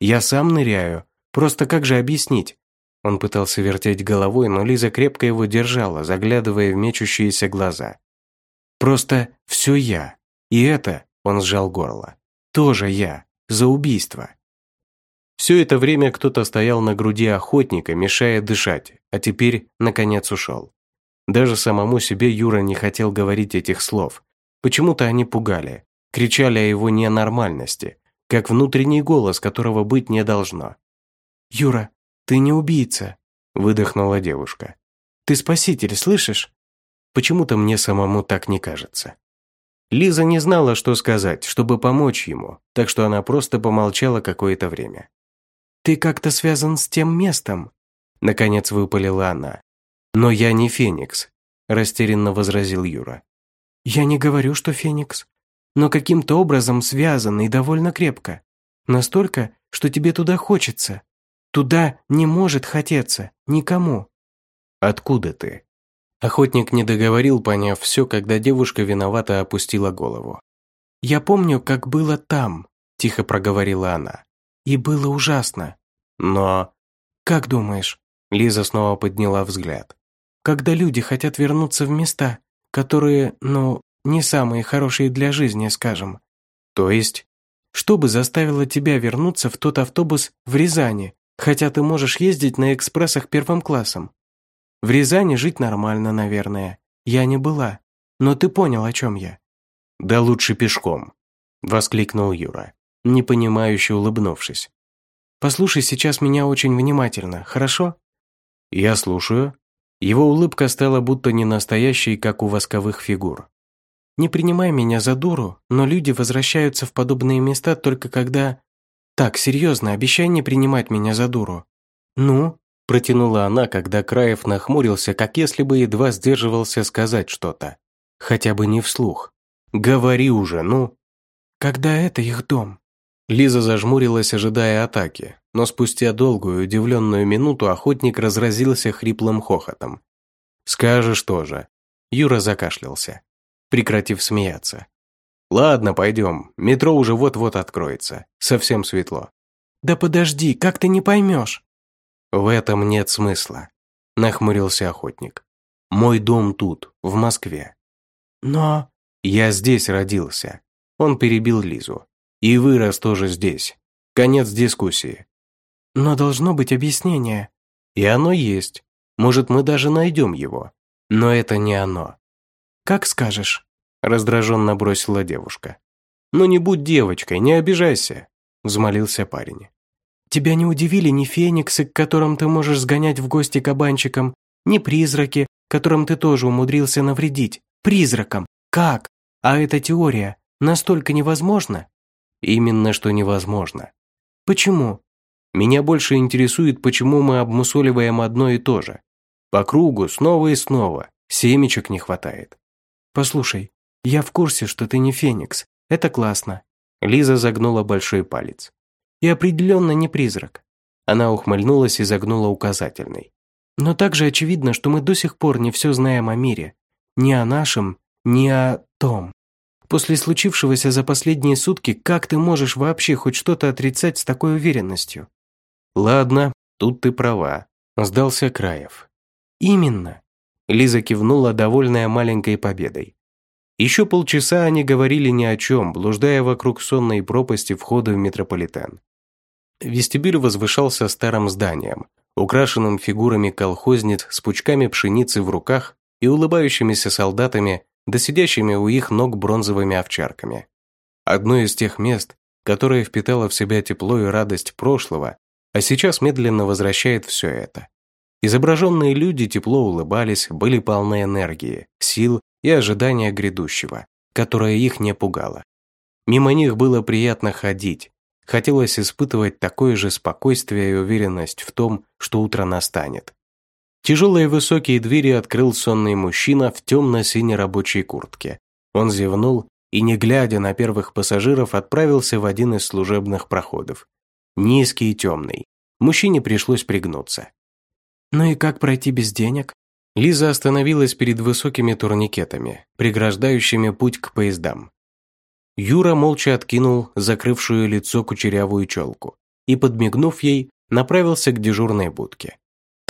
S1: Я сам ныряю, просто как же объяснить? Он пытался вертеть головой, но Лиза крепко его держала, заглядывая в мечущиеся глаза. Просто все я. И это, он сжал горло, тоже я за убийство. Все это время кто-то стоял на груди охотника, мешая дышать, а теперь, наконец, ушел. Даже самому себе Юра не хотел говорить этих слов. Почему-то они пугали, кричали о его ненормальности, как внутренний голос, которого быть не должно.
S2: «Юра, ты не убийца», – выдохнула
S1: девушка.
S2: «Ты спаситель, слышишь?»
S1: Почему-то мне самому так не кажется. Лиза не знала, что сказать, чтобы помочь ему, так что она просто помолчала какое-то время.
S2: «Ты как-то связан с тем местом», – наконец выпалила она.
S1: «Но я не Феникс», – растерянно возразил Юра.
S2: «Я не говорю, что Феникс, но каким-то образом связан и довольно крепко. Настолько, что тебе туда хочется. Туда не может хотеться никому».
S1: «Откуда ты?» Охотник не договорил, поняв все, когда девушка виновато опустила голову.
S2: «Я помню, как было там», – тихо проговорила она. «И было ужасно.
S1: Но...»
S2: «Как думаешь?» – Лиза снова подняла взгляд. «Когда люди хотят вернуться в места, которые, ну, не самые хорошие для жизни, скажем».
S1: «То есть?»
S2: «Что бы заставило тебя вернуться в тот автобус в Рязани, хотя ты можешь ездить на экспрессах первым классом? В Рязани жить нормально, наверное. Я не была. Но ты понял, о чем я».
S1: «Да лучше пешком», – воскликнул Юра, непонимающе улыбнувшись.
S2: «Послушай сейчас меня очень внимательно, хорошо?»
S1: «Я слушаю». Его улыбка стала будто не настоящей, как у восковых фигур.
S2: «Не принимай меня за дуру, но люди возвращаются в подобные места только когда...» «Так, серьезно, обещай не принимать меня за дуру». «Ну?»
S1: Протянула она, когда Краев нахмурился, как если бы едва сдерживался сказать что-то. Хотя бы не вслух. «Говори уже, ну!»
S2: «Когда это их дом?»
S1: Лиза зажмурилась, ожидая атаки, но спустя долгую удивленную минуту охотник разразился хриплым хохотом. «Скажешь тоже». Юра закашлялся, прекратив смеяться. Ладно, пойдем. Метро уже вот-вот откроется. Совсем светло.
S2: Да подожди, как ты не поймешь?
S1: В этом нет смысла. Нахмурился охотник. Мой дом тут, в Москве.
S2: Но...
S1: Я здесь родился. Он перебил Лизу. И вырос тоже здесь. Конец дискуссии.
S2: Но должно быть объяснение.
S1: И оно есть. Может, мы даже найдем его. Но это не оно.
S2: Как скажешь.
S1: Раздраженно бросила девушка. «Ну не будь девочкой, не обижайся», взмолился парень.
S2: «Тебя не удивили ни фениксы, к которым ты можешь сгонять в гости кабанчикам, ни призраки, которым ты тоже умудрился навредить. Призракам. Как? А эта теория настолько невозможна?»
S1: «Именно что невозможно».
S2: «Почему?»
S1: «Меня больше интересует, почему мы обмусоливаем одно и то же. По кругу, снова и снова. Семечек не хватает».
S2: «Послушай, я в курсе, что ты не Феникс. Это классно».
S1: Лиза загнула большой палец.
S2: «И определенно не призрак».
S1: Она ухмыльнулась и загнула указательный.
S2: «Но также очевидно, что мы до сих пор не все знаем о мире. Ни о нашем, ни о том. После случившегося за последние сутки, как ты можешь вообще хоть что-то отрицать с такой уверенностью?»
S1: «Ладно, тут ты права», – сдался Краев.
S2: «Именно».
S1: Лиза кивнула, довольная маленькой победой. Еще полчаса они говорили ни о чем, блуждая вокруг сонной пропасти входа в метрополитен. Вестибюль возвышался старым зданием, украшенным фигурами колхозниц с пучками пшеницы в руках и улыбающимися солдатами, да сидящими у их ног бронзовыми овчарками. Одно из тех мест, которое впитало в себя тепло и радость прошлого, а сейчас медленно возвращает все это. Изображенные люди тепло улыбались, были полны энергии, сил и ожидания грядущего, которое их не пугало. Мимо них было приятно ходить, хотелось испытывать такое же спокойствие и уверенность в том, что утро настанет. Тяжелые высокие двери открыл сонный мужчина в темно-синей рабочей куртке. Он зевнул и, не глядя на первых пассажиров, отправился в один из служебных проходов. Низкий и темный. Мужчине пришлось пригнуться.
S2: «Ну и как пройти без денег?»
S1: Лиза остановилась перед высокими турникетами, преграждающими путь к поездам. Юра молча откинул закрывшую лицо кучерявую челку и, подмигнув ей, направился к дежурной будке.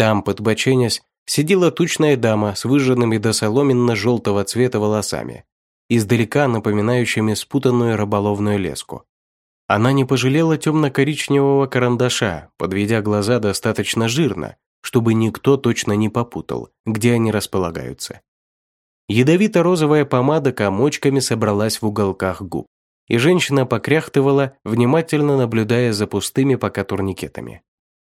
S1: Там, подбоченясь, сидела тучная дама с выжженными до соломенно-желтого цвета волосами, издалека напоминающими спутанную рыболовную леску. Она не пожалела темно-коричневого карандаша, подведя глаза достаточно жирно, чтобы никто точно не попутал, где они располагаются. Ядовито-розовая помада комочками собралась в уголках губ, и женщина покряхтывала, внимательно наблюдая за пустыми пока турникетами.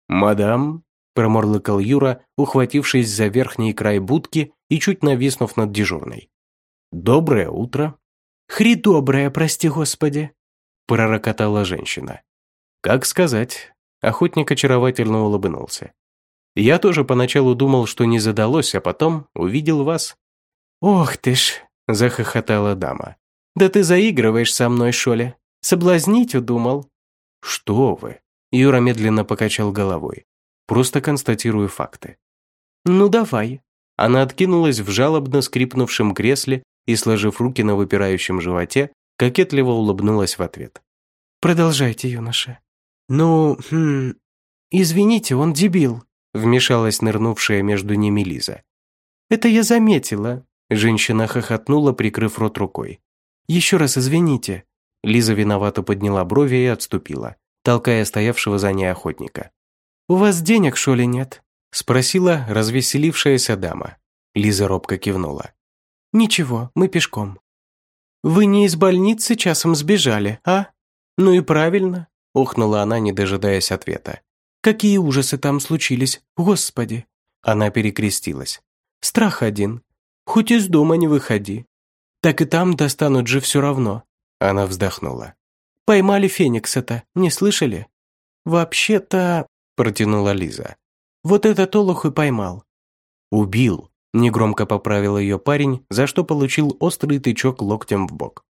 S1: «Мадам», – промурлыкал Юра, ухватившись за верхний край будки и чуть нависнув над дежурной. «Доброе утро».
S2: «Хри доброе, прости господи», –
S1: пророкотала женщина. «Как сказать?» Охотник очаровательно улыбнулся. Я тоже поначалу думал, что не задалось, а потом увидел вас».
S2: «Ох ты ж!» – захохотала дама. «Да ты заигрываешь со мной, Шоля. Соблазнить удумал».
S1: «Что вы?» – Юра медленно покачал головой. «Просто констатирую факты».
S2: «Ну давай».
S1: Она откинулась в жалобно скрипнувшем кресле и, сложив руки на выпирающем животе, кокетливо улыбнулась в ответ.
S2: «Продолжайте, юноша». «Ну, хм... Извините, он дебил» вмешалась нырнувшая между ними Лиза. «Это я заметила», – женщина хохотнула, прикрыв рот рукой. «Еще раз извините».
S1: Лиза виновато подняла брови и отступила, толкая стоявшего за ней охотника.
S2: «У вас денег, что ли, нет?»
S1: – спросила развеселившаяся дама. Лиза робко кивнула.
S2: «Ничего, мы пешком». «Вы не из больницы часом сбежали, а? Ну и правильно», – охнула она, не дожидаясь ответа. Какие ужасы там случились, господи!» Она перекрестилась. «Страх один. Хоть из дома не выходи. Так и там достанут же все равно».
S1: Она вздохнула.
S2: «Поймали Феникса-то, не слышали?» «Вообще-то...» протянула Лиза. «Вот этот олух и поймал».
S1: «Убил», негромко поправил ее парень, за что получил острый тычок локтем в бок.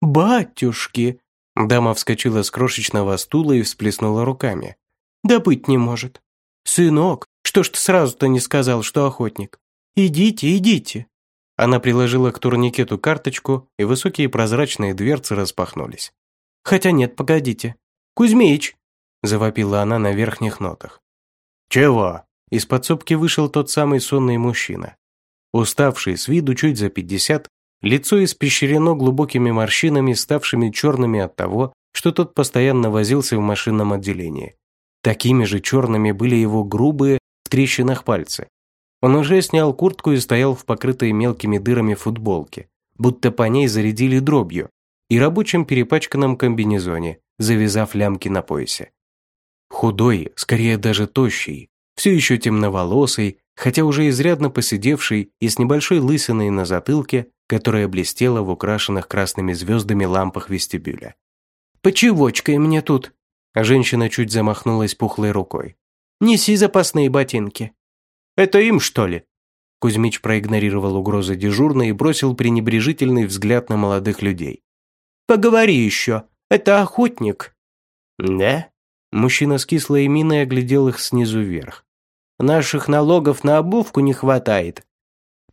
S2: «Батюшки!»
S1: Дама вскочила с крошечного стула и всплеснула руками.
S2: Да быть не может. Сынок, что ж ты сразу-то не сказал, что охотник? Идите, идите.
S1: Она приложила к турникету карточку, и высокие прозрачные дверцы распахнулись.
S2: «Хотя нет, погодите. Кузьмич!» – завопила она на верхних нотах.
S1: «Чего?» Из подсобки вышел тот самый сонный мужчина. Уставший, с виду чуть за пятьдесят, лицо испещрено глубокими морщинами, ставшими черными от того, что тот постоянно возился в машинном отделении. Такими же черными были его грубые, в трещинах пальцы. Он уже снял куртку и стоял в покрытой мелкими дырами футболке, будто по ней зарядили дробью, и рабочем перепачканном комбинезоне, завязав лямки на поясе. Худой, скорее даже тощий, все еще темноволосый, хотя уже изрядно посидевший и с небольшой лысиной на затылке, которая блестела в украшенных красными звездами лампах вестибюля.
S2: «Почевочкай мне тут!»
S1: а Женщина чуть замахнулась пухлой рукой.
S2: «Неси запасные ботинки».
S1: «Это им, что ли?» Кузьмич проигнорировал угрозы дежурной и бросил пренебрежительный взгляд на молодых людей.
S2: «Поговори еще. Это охотник».
S1: «Да?» Мужчина с кислой миной оглядел их снизу вверх.
S2: «Наших налогов на обувку не хватает.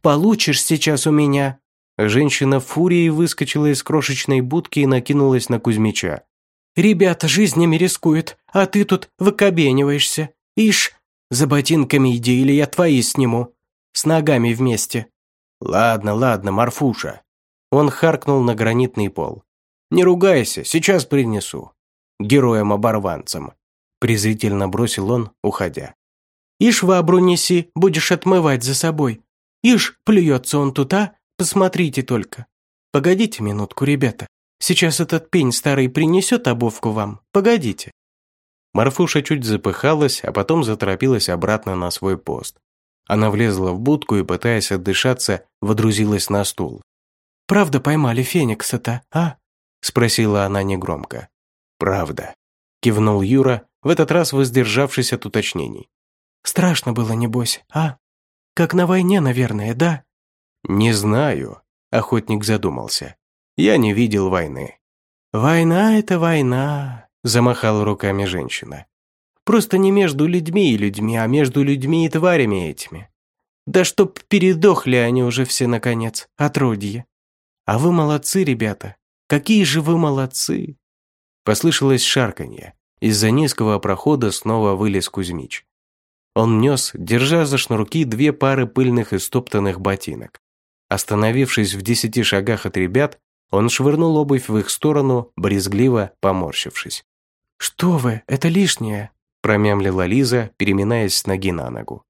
S2: Получишь сейчас у меня».
S1: Женщина в фурии выскочила из крошечной будки и накинулась на Кузьмича.
S2: «Ребята жизнями рискуют, а ты тут выкобениваешься. Ишь, за ботинками иди, или я твои сниму. С ногами вместе».
S1: «Ладно, ладно, Марфуша». Он харкнул на гранитный пол. «Не ругайся, сейчас принесу героем-оборванцем», презрительно бросил он, уходя.
S2: «Ишь вабру неси, будешь отмывать за собой. Ишь, плюется он тут, а? Посмотрите только. Погодите минутку, ребята. Сейчас этот пень старый принесет обувку вам. Погодите».
S1: Марфуша чуть запыхалась, а потом заторопилась обратно на свой пост. Она влезла в будку и, пытаясь отдышаться, водрузилась на стул.
S2: «Правда поймали Феникса-то, а?» – спросила она негромко.
S1: «Правда», – кивнул Юра, в этот раз воздержавшись от уточнений.
S2: «Страшно было, небось, а? Как на войне, наверное, да?»
S1: «Не знаю», – охотник задумался. «Я не видел войны».
S2: «Война – это война», – замахала руками женщина. «Просто не между людьми и людьми, а между людьми и тварями этими. Да чтоб передохли они уже все наконец, отродье. А вы молодцы, ребята. Какие же вы молодцы.
S1: Послышалось шарканье. Из-за низкого прохода снова вылез Кузьмич. Он нес, держа за шнурки две пары пыльных и стоптанных ботинок. Остановившись в десяти шагах от ребят, он швырнул обувь в их сторону, брезгливо поморщившись.
S2: «Что вы, это лишнее», – промямлила Лиза, переминаясь с ноги на ногу.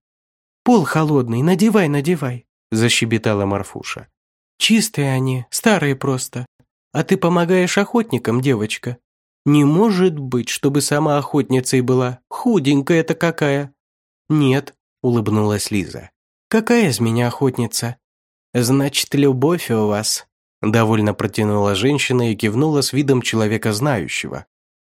S2: «Пол холодный, надевай, надевай», – защебетала Марфуша. «Чистые они, старые просто. А ты помогаешь охотникам, девочка. Не может быть, чтобы сама охотницей была. Худенькая-то какая. Нет, улыбнулась Лиза. Какая из меня охотница? Значит, любовь у вас. Довольно протянула женщина и кивнула с видом человека знающего.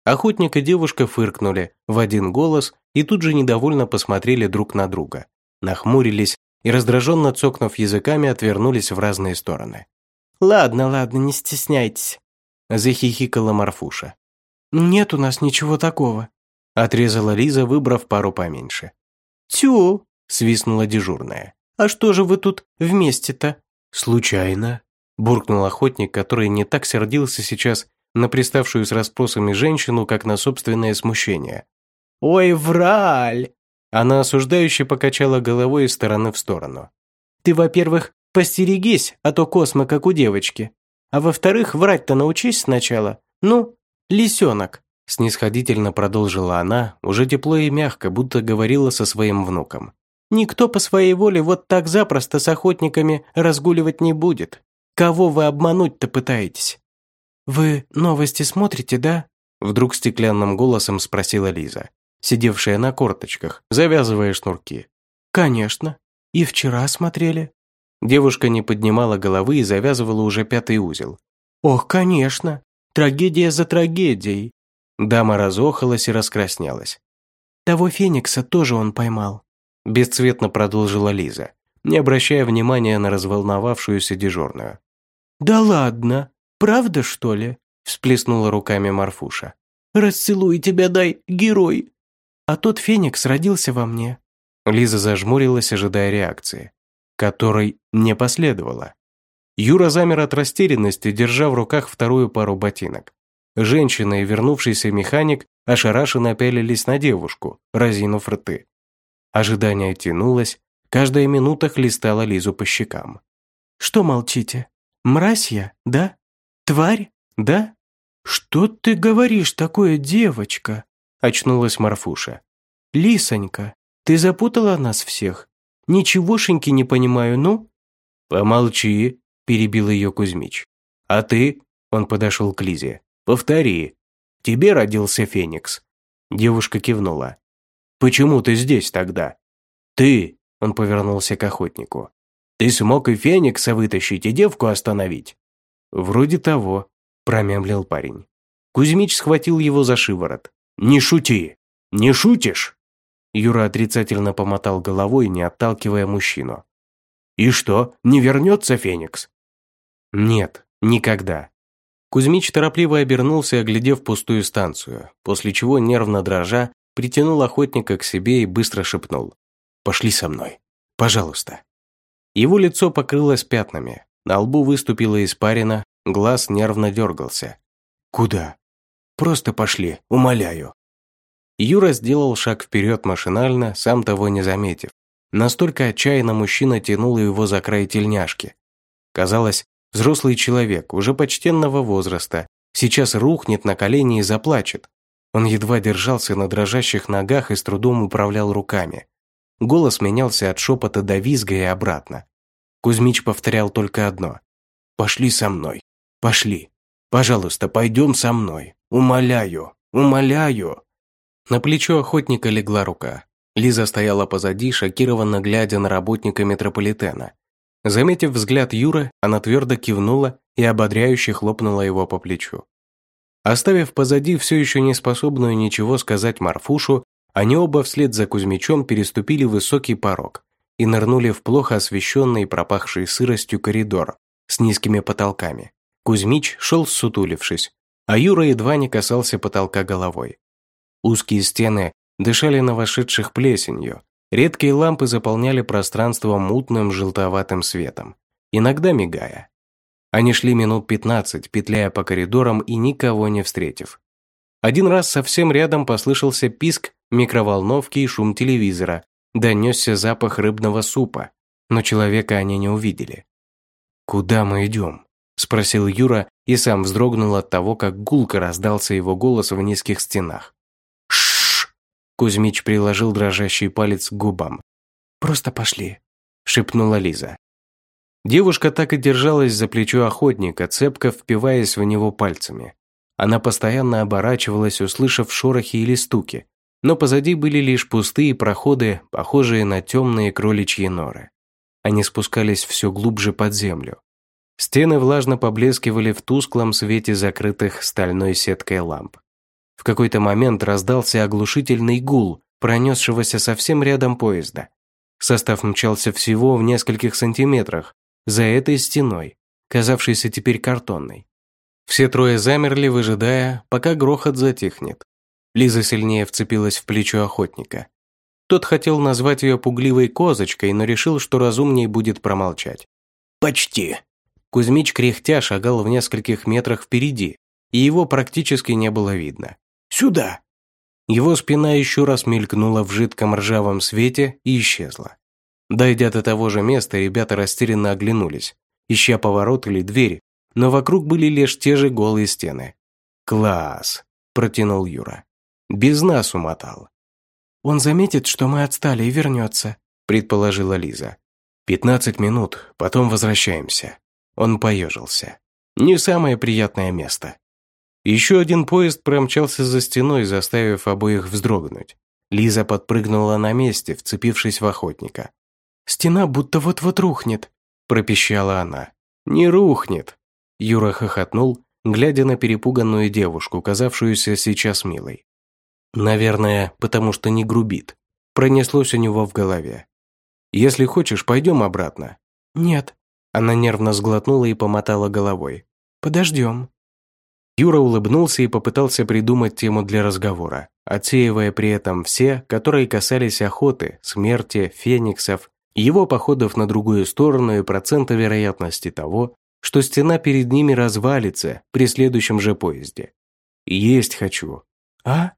S2: Охотник и девушка фыркнули в один голос и тут же недовольно посмотрели друг на друга. Нахмурились и, раздраженно цокнув языками, отвернулись в разные стороны. «Ладно, ладно, не стесняйтесь», – захихикала Марфуша. «Нет у нас ничего такого», – отрезала Лиза, выбрав пару поменьше. «Тю!» – свистнула дежурная. «А что же вы тут вместе-то?»
S1: «Случайно», – буркнул охотник, который не так сердился сейчас на приставшую с расспросами женщину, как на собственное смущение.
S2: «Ой, враль!»
S1: Она осуждающе покачала головой из стороны в сторону.
S2: «Ты, во-первых, постерегись, а то космо, как у девочки. А во-вторых, врать-то научись сначала. Ну, «Лисенок», – снисходительно продолжила она, уже тепло и мягко, будто говорила со своим внуком. «Никто по своей воле вот так запросто с охотниками разгуливать не будет. Кого вы обмануть-то пытаетесь?» «Вы новости смотрите, да?»
S1: Вдруг стеклянным голосом спросила Лиза, сидевшая на корточках, завязывая шнурки.
S2: «Конечно. И вчера смотрели».
S1: Девушка не поднимала головы и завязывала уже пятый узел.
S2: «Ох, конечно. Трагедия за трагедией.
S1: Дама разохалась и раскраснелась.
S2: Того Феникса тоже он поймал.
S1: Бесцветно продолжила Лиза, не обращая внимания на разволновавшуюся дежурную.
S2: «Да ладно, правда, что ли?» всплеснула руками Марфуша. «Расцелуй тебя дай, герой!» А тот Феникс родился во мне.
S1: Лиза зажмурилась, ожидая реакции. которой не последовало. Юра замер от растерянности, держа в руках вторую пару ботинок. Женщина и вернувшийся механик ошарашенно пялились на девушку, разинув рты. Ожидание тянулось, каждая минута хлестала Лизу по щекам.
S2: «Что молчите? Мразь я, да? Тварь, да? Что ты говоришь такое, девочка?» очнулась Марфуша. «Лисонька, ты запутала нас всех. Ничегошеньки не понимаю, ну?»
S1: «Помолчи», – перебил ее Кузьмич. «А ты?» – он подошел к Лизе. «Повтори. Тебе родился Феникс». Девушка кивнула. «Почему ты здесь тогда?» «Ты», – он повернулся к охотнику. «Ты смог и Феникса вытащить, и девку остановить?» «Вроде того», – промямлил парень. Кузьмич схватил его за шиворот. «Не шути! Не шутишь?» Юра отрицательно помотал головой, не отталкивая мужчину. «И что, не вернется Феникс?» «Нет, никогда». Кузьмич торопливо обернулся, оглядев пустую станцию, после чего, нервно дрожа, притянул охотника к себе и быстро шепнул. «Пошли со мной. Пожалуйста». Его лицо покрылось пятнами, на лбу выступила испарина, глаз нервно дергался. «Куда?» «Просто пошли, умоляю». Юра сделал шаг вперед машинально, сам того не заметив. Настолько отчаянно мужчина тянул его за край тельняшки. Казалось, взрослый человек, уже почтенного возраста, сейчас рухнет на колени и заплачет. Он едва держался на дрожащих ногах и с трудом управлял руками. Голос менялся от шепота до визга и обратно. Кузьмич повторял только одно. «Пошли со мной. Пошли. Пожалуйста, пойдем со мной. Умоляю. Умоляю». На плечо охотника легла рука. Лиза стояла позади, шокированно глядя на работника метрополитена. Заметив взгляд Юры, она твердо кивнула и ободряюще хлопнула его по плечу. Оставив позади все еще не способную ничего сказать Марфушу, они оба вслед за Кузьмичом переступили высокий порог и нырнули в плохо освещенный пропахший сыростью коридор с низкими потолками. Кузьмич шел сутулившись, а Юра едва не касался потолка головой. Узкие стены дышали на вошедших плесенью, редкие лампы заполняли пространство мутным желтоватым светом, иногда мигая. Они шли минут пятнадцать, петляя по коридорам и никого не встретив. Один раз совсем рядом послышался писк микроволновки и шум телевизора, донесся запах рыбного супа, но человека они не увидели. «Куда мы идем?» – спросил Юра и сам вздрогнул от того, как гулко раздался его голос в низких стенах. Кузьмич приложил дрожащий палец к губам. «Просто пошли», – шепнула Лиза. Девушка так и держалась за плечо охотника, цепко впиваясь в него пальцами. Она постоянно оборачивалась, услышав шорохи или стуки, но позади были лишь пустые проходы, похожие на темные кроличьи норы. Они спускались все глубже под землю. Стены влажно поблескивали в тусклом свете закрытых стальной сеткой ламп. В какой-то момент раздался оглушительный гул, пронесшегося совсем рядом поезда. Состав мчался всего в нескольких сантиметрах, за этой стеной, казавшейся теперь картонной. Все трое замерли, выжидая, пока грохот затихнет. Лиза сильнее вцепилась в плечо охотника. Тот хотел назвать ее пугливой козочкой, но решил, что разумнее будет промолчать. «Почти». Кузьмич кряхтя шагал в нескольких метрах впереди, и его практически не было видно. Сюда!» Его спина еще раз мелькнула в жидком ржавом свете и исчезла. Дойдя до того же места, ребята растерянно оглянулись, ища поворот или дверь, но вокруг были лишь те же голые стены. «Класс!» – протянул Юра. «Без нас умотал».
S2: «Он заметит, что мы отстали и вернется», – предположила Лиза.
S1: «Пятнадцать минут, потом возвращаемся». Он поежился. «Не самое приятное место». Еще один поезд промчался за стеной, заставив обоих вздрогнуть. Лиза подпрыгнула на месте, вцепившись в охотника.
S2: «Стена будто вот-вот рухнет», – пропищала она.
S1: «Не рухнет», – Юра хохотнул, глядя на перепуганную девушку, казавшуюся сейчас милой. «Наверное, потому что не грубит», – пронеслось у него в голове. «Если хочешь, пойдем обратно».
S2: «Нет».
S1: Она нервно сглотнула и помотала головой.
S2: «Подождем».
S1: Юра улыбнулся и попытался придумать тему для разговора, отсеивая при этом все, которые касались охоты, смерти, фениксов, его походов на другую сторону и процента вероятности того, что стена перед ними развалится при следующем же поезде. Есть хочу. А?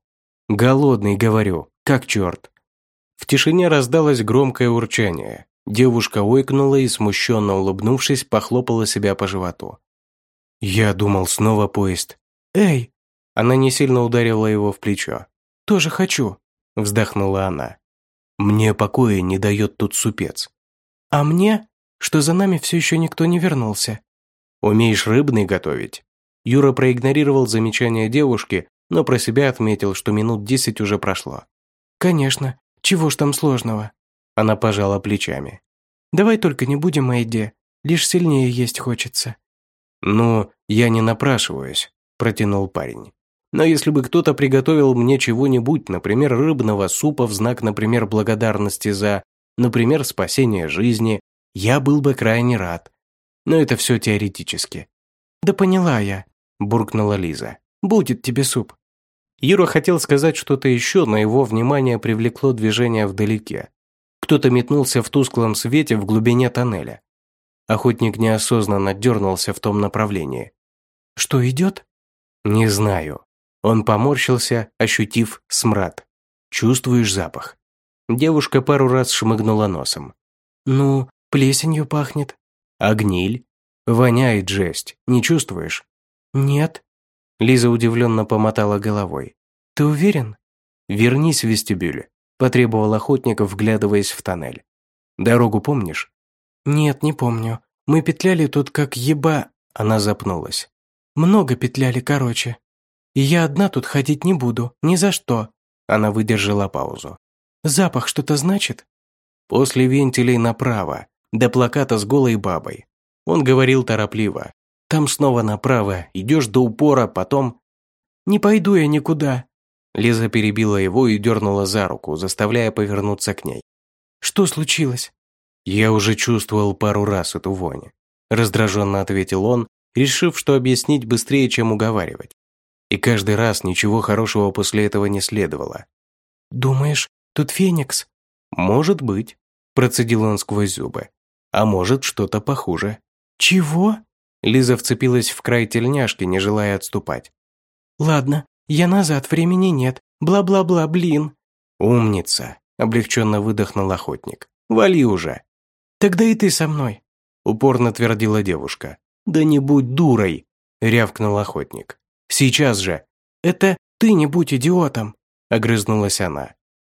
S1: Голодный, говорю, как черт. В тишине раздалось громкое урчание. Девушка ойкнула и, смущенно улыбнувшись, похлопала себя по животу. Я думал, снова поезд. «Эй!» Она не сильно ударила его в плечо. «Тоже хочу», – вздохнула она. «Мне покоя не дает тут супец». «А мне? Что за нами все еще никто не вернулся?» «Умеешь рыбный готовить?» Юра проигнорировал замечание девушки, но про себя отметил, что минут десять уже прошло. «Конечно. Чего ж там сложного?» Она пожала плечами. «Давай только не будем о еде. Лишь сильнее есть хочется». «Ну, я не напрашиваюсь», – протянул парень. «Но если бы кто-то приготовил мне чего-нибудь, например, рыбного супа в знак, например, благодарности за, например, спасение жизни, я был бы крайне рад. Но это все теоретически». «Да поняла я», – буркнула Лиза. «Будет тебе суп». Юра хотел сказать что-то еще, но его внимание привлекло движение вдалеке. Кто-то метнулся в тусклом свете в глубине тоннеля. Охотник неосознанно дернулся в том направлении. «Что идет?» «Не знаю». Он поморщился, ощутив смрад. «Чувствуешь запах?» Девушка пару раз шмыгнула носом. «Ну, плесенью пахнет». «А гниль?» «Воняет жесть, не чувствуешь?» «Нет». Лиза удивленно помотала головой. «Ты уверен?» «Вернись в вестибюль потребовал охотник, вглядываясь в тоннель. «Дорогу помнишь?» «Нет, не помню. Мы петляли тут как еба...» Она запнулась. «Много петляли, короче. И я одна тут ходить не буду, ни за что». Она выдержала паузу. «Запах что-то значит?» «После вентилей направо, до плаката с голой бабой». Он говорил торопливо. «Там снова направо, идешь до упора, потом...» «Не пойду я никуда», Лиза перебила его и дернула за руку, заставляя повернуться к ней. «Что случилось?» «Я уже чувствовал пару раз эту вонь», – раздраженно ответил он, решив, что объяснить быстрее, чем уговаривать. И каждый раз ничего хорошего после этого не следовало. «Думаешь, тут Феникс?» «Может быть», – процедил он сквозь зубы. «А может, что-то похуже». «Чего?» Лиза вцепилась в край тельняшки, не желая отступать. «Ладно, я назад, времени нет. Бла-бла-бла, блин». «Умница», – облегченно выдохнул охотник. «Вали уже». «Тогда и ты со мной», – упорно твердила девушка. «Да не будь дурой», – рявкнул охотник. «Сейчас же». «Это ты не будь идиотом», – огрызнулась она.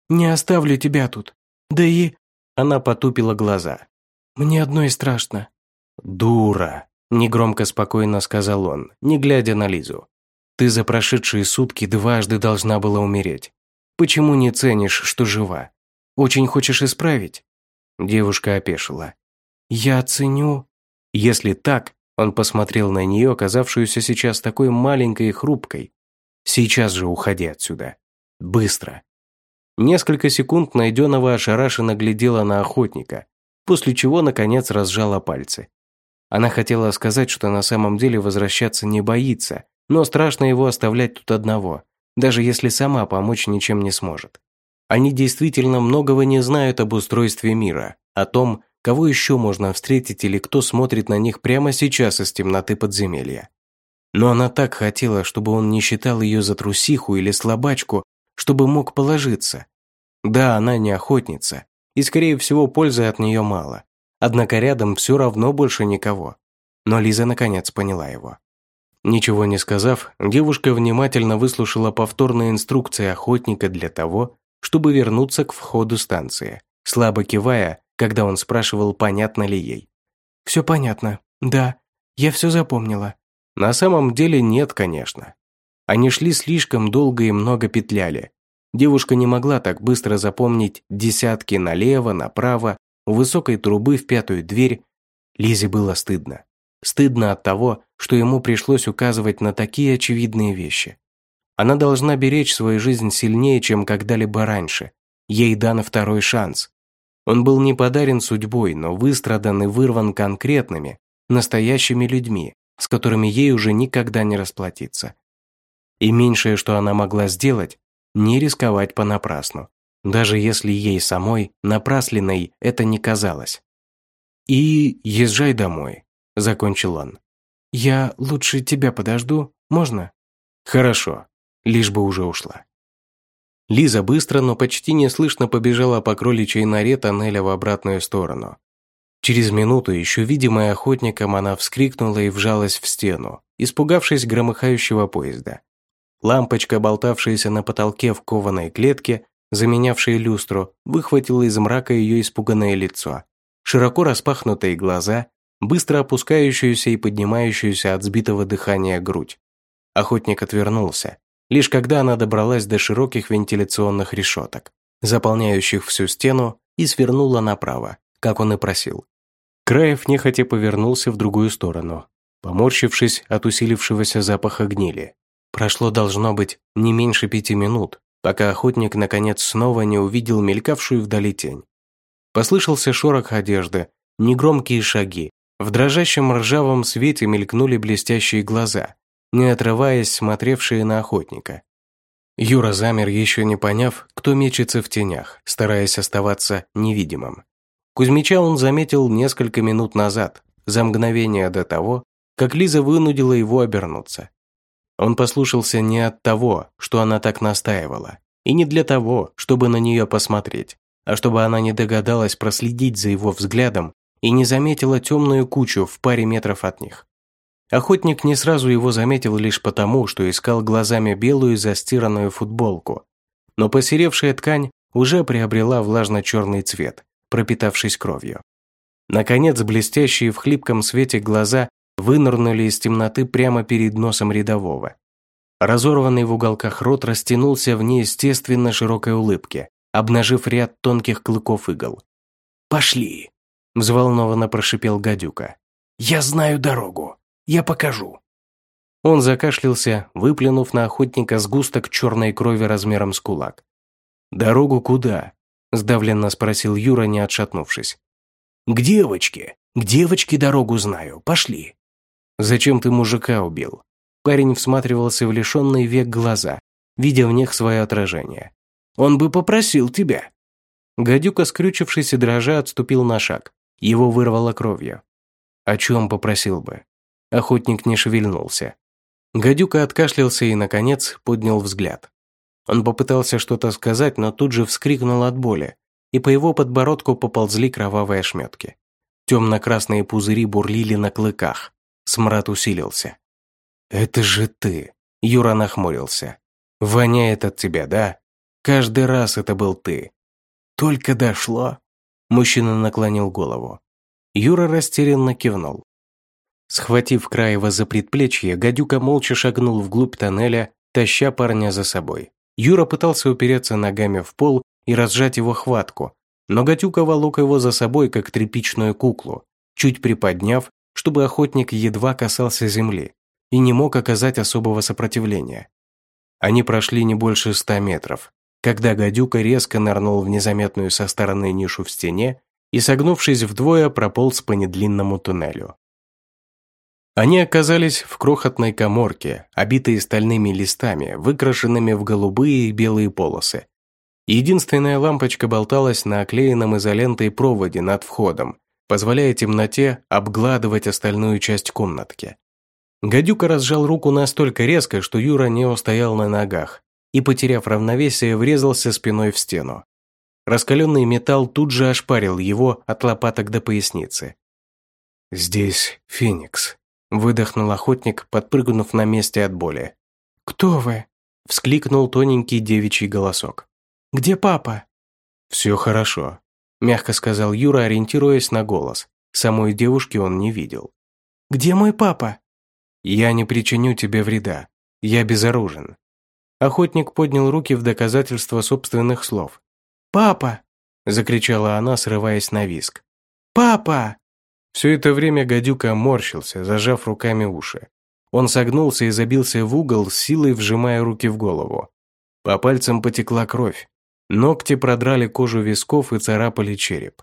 S1: «Не оставлю тебя тут. Да и...» Она потупила глаза. «Мне одной страшно». «Дура», – негромко спокойно сказал он, не глядя на Лизу. Ты за прошедшие сутки дважды должна была умереть. Почему не ценишь, что жива? Очень хочешь исправить?» Девушка опешила. «Я ценю...» «Если так...» Он посмотрел на нее, оказавшуюся сейчас такой маленькой и хрупкой. «Сейчас же уходи отсюда. Быстро!» Несколько секунд найденного ошарашенно глядела на охотника, после чего, наконец, разжала пальцы. Она хотела сказать, что на самом деле возвращаться не боится, но страшно его оставлять тут одного, даже если сама помочь ничем не сможет. Они действительно многого не знают об устройстве мира, о том, кого еще можно встретить или кто смотрит на них прямо сейчас из темноты подземелья. Но она так хотела, чтобы он не считал ее за трусиху или слабачку, чтобы мог положиться. Да, она не охотница, и, скорее всего, пользы от нее мало. Однако рядом все равно больше никого. Но Лиза наконец поняла его. Ничего не сказав, девушка внимательно выслушала повторные инструкции охотника для того, чтобы вернуться к входу станции, слабо кивая, когда он спрашивал, понятно ли ей. «Все понятно. Да, я все запомнила». На самом деле нет, конечно. Они шли слишком долго и много петляли. Девушка не могла так быстро запомнить десятки налево, направо, у высокой трубы в пятую дверь. Лизе было стыдно. Стыдно от того, что ему пришлось указывать на такие очевидные вещи. Она должна беречь свою жизнь сильнее, чем когда-либо раньше. Ей дан второй шанс. Он был не подарен судьбой, но выстрадан и вырван конкретными, настоящими людьми, с которыми ей уже никогда не расплатиться. И меньшее, что она могла сделать, не рисковать понапрасну. даже если ей самой напрасленной это не казалось. «И езжай домой», – закончил он.
S2: «Я лучше тебя подожду, можно?»
S1: «Хорошо, лишь бы уже ушла». Лиза быстро, но почти неслышно побежала по кроличьей норе тоннеля в обратную сторону. Через минуту, еще видимая охотником, она вскрикнула и вжалась в стену, испугавшись громыхающего поезда. Лампочка, болтавшаяся на потолке в кованой клетке, заменявшая люстру, выхватила из мрака ее испуганное лицо. Широко распахнутые глаза, быстро опускающуюся и поднимающуюся от сбитого дыхания грудь. Охотник отвернулся, лишь когда она добралась до широких вентиляционных решеток, заполняющих всю стену, и свернула направо, как он и просил. Краев нехотя повернулся в другую сторону, поморщившись от усилившегося запаха гнили. Прошло, должно быть, не меньше пяти минут, пока охотник наконец снова не увидел мелькавшую вдали тень. Послышался шорох одежды, негромкие шаги. В дрожащем ржавом свете мелькнули блестящие глаза, не отрываясь, смотревшие на охотника. Юра замер, еще не поняв, кто мечется в тенях, стараясь оставаться невидимым. Кузьмича он заметил несколько минут назад, за мгновение до того, как Лиза вынудила его обернуться. Он послушался не от того, что она так настаивала, и не для того, чтобы на нее посмотреть, а чтобы она не догадалась проследить за его взглядом и не заметила темную кучу в паре метров от них. Охотник не сразу его заметил лишь потому, что искал глазами белую застиранную футболку. Но посеревшая ткань уже приобрела влажно-черный цвет, пропитавшись кровью. Наконец, блестящие в хлипком свете глаза вынырнули из темноты прямо перед носом рядового. Разорванный в уголках рот растянулся в неестественно широкой улыбке, обнажив ряд тонких клыков игл.
S3: «Пошли!»
S1: – взволнованно прошипел гадюка.
S3: «Я знаю дорогу!» Я покажу».
S1: Он закашлялся, выплюнув на охотника сгусток черной крови размером с кулак. «Дорогу куда?» – сдавленно спросил Юра, не отшатнувшись.
S3: «К девочке. К девочке дорогу знаю. Пошли».
S1: «Зачем ты мужика убил?» Парень всматривался в лишенный век глаза, видя в них свое отражение.
S3: «Он бы попросил тебя».
S1: Гадюка, скрючившись и дрожа, отступил на шаг. Его вырвало кровью. О чем попросил бы? Охотник не шевельнулся. Гадюка откашлялся и, наконец, поднял взгляд. Он попытался что-то сказать, но тут же вскрикнул от боли, и по его подбородку поползли кровавые ошметки. Темно-красные пузыри бурлили на клыках. Смрад усилился. «Это же ты!» Юра нахмурился. «Воняет от тебя, да? Каждый раз это был ты».
S3: «Только дошло?»
S1: Мужчина наклонил голову. Юра растерянно кивнул. Схватив Краева за предплечье, гадюка молча шагнул вглубь тоннеля, таща парня за собой. Юра пытался упереться ногами в пол и разжать его хватку, но гадюка волок его за собой, как тряпичную куклу, чуть приподняв, чтобы охотник едва касался земли и не мог оказать особого сопротивления. Они прошли не больше ста метров, когда гадюка резко нырнул в незаметную со стороны нишу в стене и, согнувшись вдвое, прополз по недлинному туннелю. Они оказались в крохотной коморке, обитой стальными листами, выкрашенными в голубые и белые полосы. Единственная лампочка болталась на оклеенном изолентой проводе над входом, позволяя темноте обгладывать остальную часть комнатки. Гадюка разжал руку настолько резко, что Юра не устоял на ногах и, потеряв равновесие, врезался спиной в стену. Раскаленный металл тут же ошпарил его от лопаток до поясницы. «Здесь Феникс», Выдохнул охотник, подпрыгнув на месте от боли.
S2: «Кто вы?»
S1: – вскликнул тоненький девичий голосок.
S2: «Где папа?»
S1: «Все хорошо», – мягко сказал Юра, ориентируясь на голос. Самой девушки он не видел.
S2: «Где мой папа?»
S1: «Я не причиню тебе вреда. Я безоружен». Охотник поднял руки в доказательство собственных слов.
S2: «Папа!»
S1: – закричала она, срываясь на виск.
S2: «Папа!»
S1: Все это время гадюка морщился, зажав руками уши. Он согнулся и забился в угол, силой вжимая руки в голову. По пальцам потекла кровь. Ногти продрали кожу висков и царапали череп.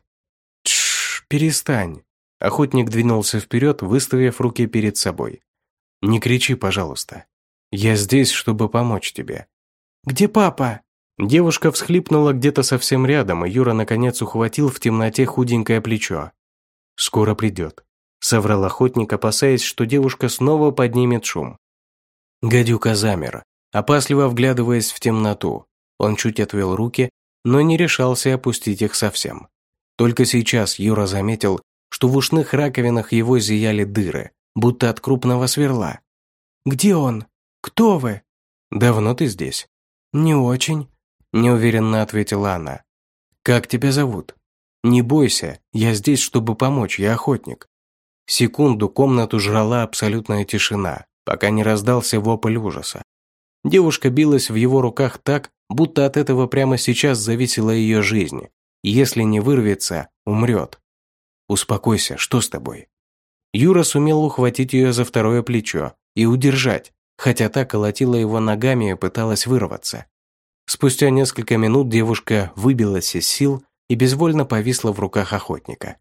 S1: «Тш, перестань!» Охотник двинулся вперед, выставив руки перед собой. «Не кричи, пожалуйста. Я здесь, чтобы помочь тебе».
S2: «Где папа?»
S1: Девушка всхлипнула где-то совсем рядом, и Юра наконец ухватил в темноте худенькое плечо. «Скоро придет», — соврал охотник, опасаясь, что девушка снова поднимет шум. Гадюка замер, опасливо вглядываясь в темноту. Он чуть отвел руки, но не решался опустить их совсем. Только сейчас Юра заметил, что в ушных раковинах его зияли дыры, будто от крупного сверла.
S2: «Где он? Кто вы?»
S1: «Давно ты здесь?»
S2: «Не очень», – неуверенно ответила она.
S1: «Как тебя зовут?» «Не бойся, я здесь, чтобы помочь, я охотник». Секунду комнату жрала абсолютная тишина, пока не раздался вопль ужаса. Девушка билась в его руках так, будто от этого прямо сейчас зависела ее жизнь. Если не вырвется, умрет. «Успокойся, что с тобой?» Юра сумел ухватить ее за второе плечо и удержать, хотя та колотила его ногами и пыталась вырваться. Спустя несколько минут девушка выбилась из сил и безвольно повисла в руках охотника.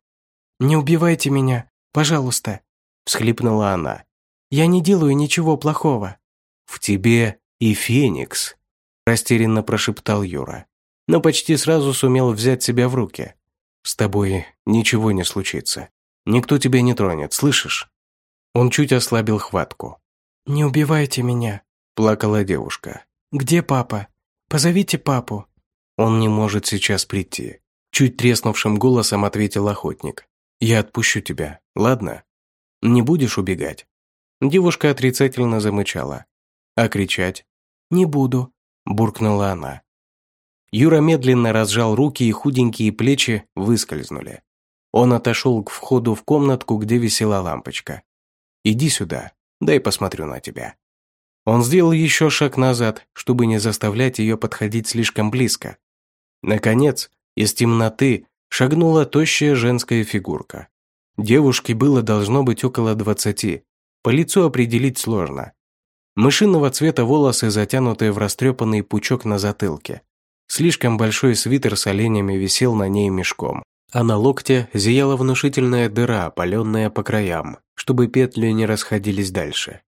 S2: «Не убивайте меня, пожалуйста», – всхлипнула она. «Я не делаю ничего плохого».
S1: «В тебе и Феникс», – растерянно прошептал Юра, но почти сразу сумел взять себя в руки. «С тобой ничего не случится. Никто тебя не тронет, слышишь?» Он чуть ослабил хватку.
S2: «Не убивайте меня», – плакала девушка. «Где папа? Позовите папу».
S1: «Он не может сейчас прийти», – чуть треснувшим голосом ответил охотник. «Я отпущу тебя, ладно? Не будешь убегать?» Девушка отрицательно замычала. «А кричать?»
S2: «Не буду», –
S1: буркнула она. Юра медленно разжал руки, и худенькие плечи выскользнули. Он отошел к входу в комнатку, где висела лампочка. «Иди сюда», Дай посмотрю на тебя». Он сделал еще шаг назад, чтобы не заставлять ее подходить слишком близко. Наконец, из темноты шагнула тощая женская фигурка. Девушке было должно быть около двадцати. По лицу определить сложно. Мышиного цвета волосы, затянутые в растрепанный пучок на затылке. Слишком большой свитер с оленями висел на ней мешком а на локте зияла внушительная дыра, опаленная по краям, чтобы петли не расходились дальше.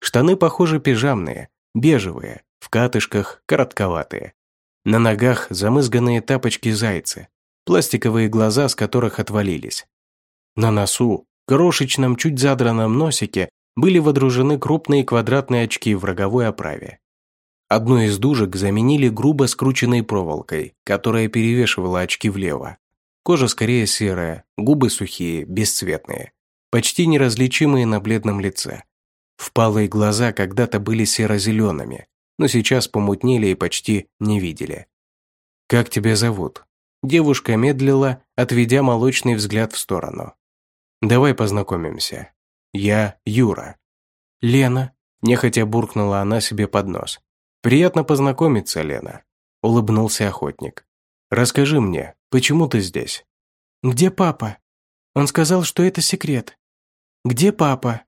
S1: Штаны, похоже, пижамные, бежевые, в катышках, коротковатые. На ногах замызганные тапочки-зайцы, пластиковые глаза, с которых отвалились. На носу, крошечном, чуть задранном носике, были водружены крупные квадратные очки в роговой оправе. Одну из дужек заменили грубо скрученной проволокой, которая перевешивала очки влево. Кожа скорее серая, губы сухие, бесцветные, почти неразличимые на бледном лице. Впалые глаза когда-то были серо-зелеными, но сейчас помутнели и почти не видели. «Как тебя зовут?» Девушка медлила, отведя молочный взгляд в сторону. «Давай познакомимся. Я Юра».
S2: «Лена», –
S1: нехотя буркнула она себе под нос. «Приятно познакомиться, Лена», – улыбнулся охотник. «Расскажи мне, почему ты здесь?»
S2: «Где папа? Он сказал, что это секрет. Где папа?»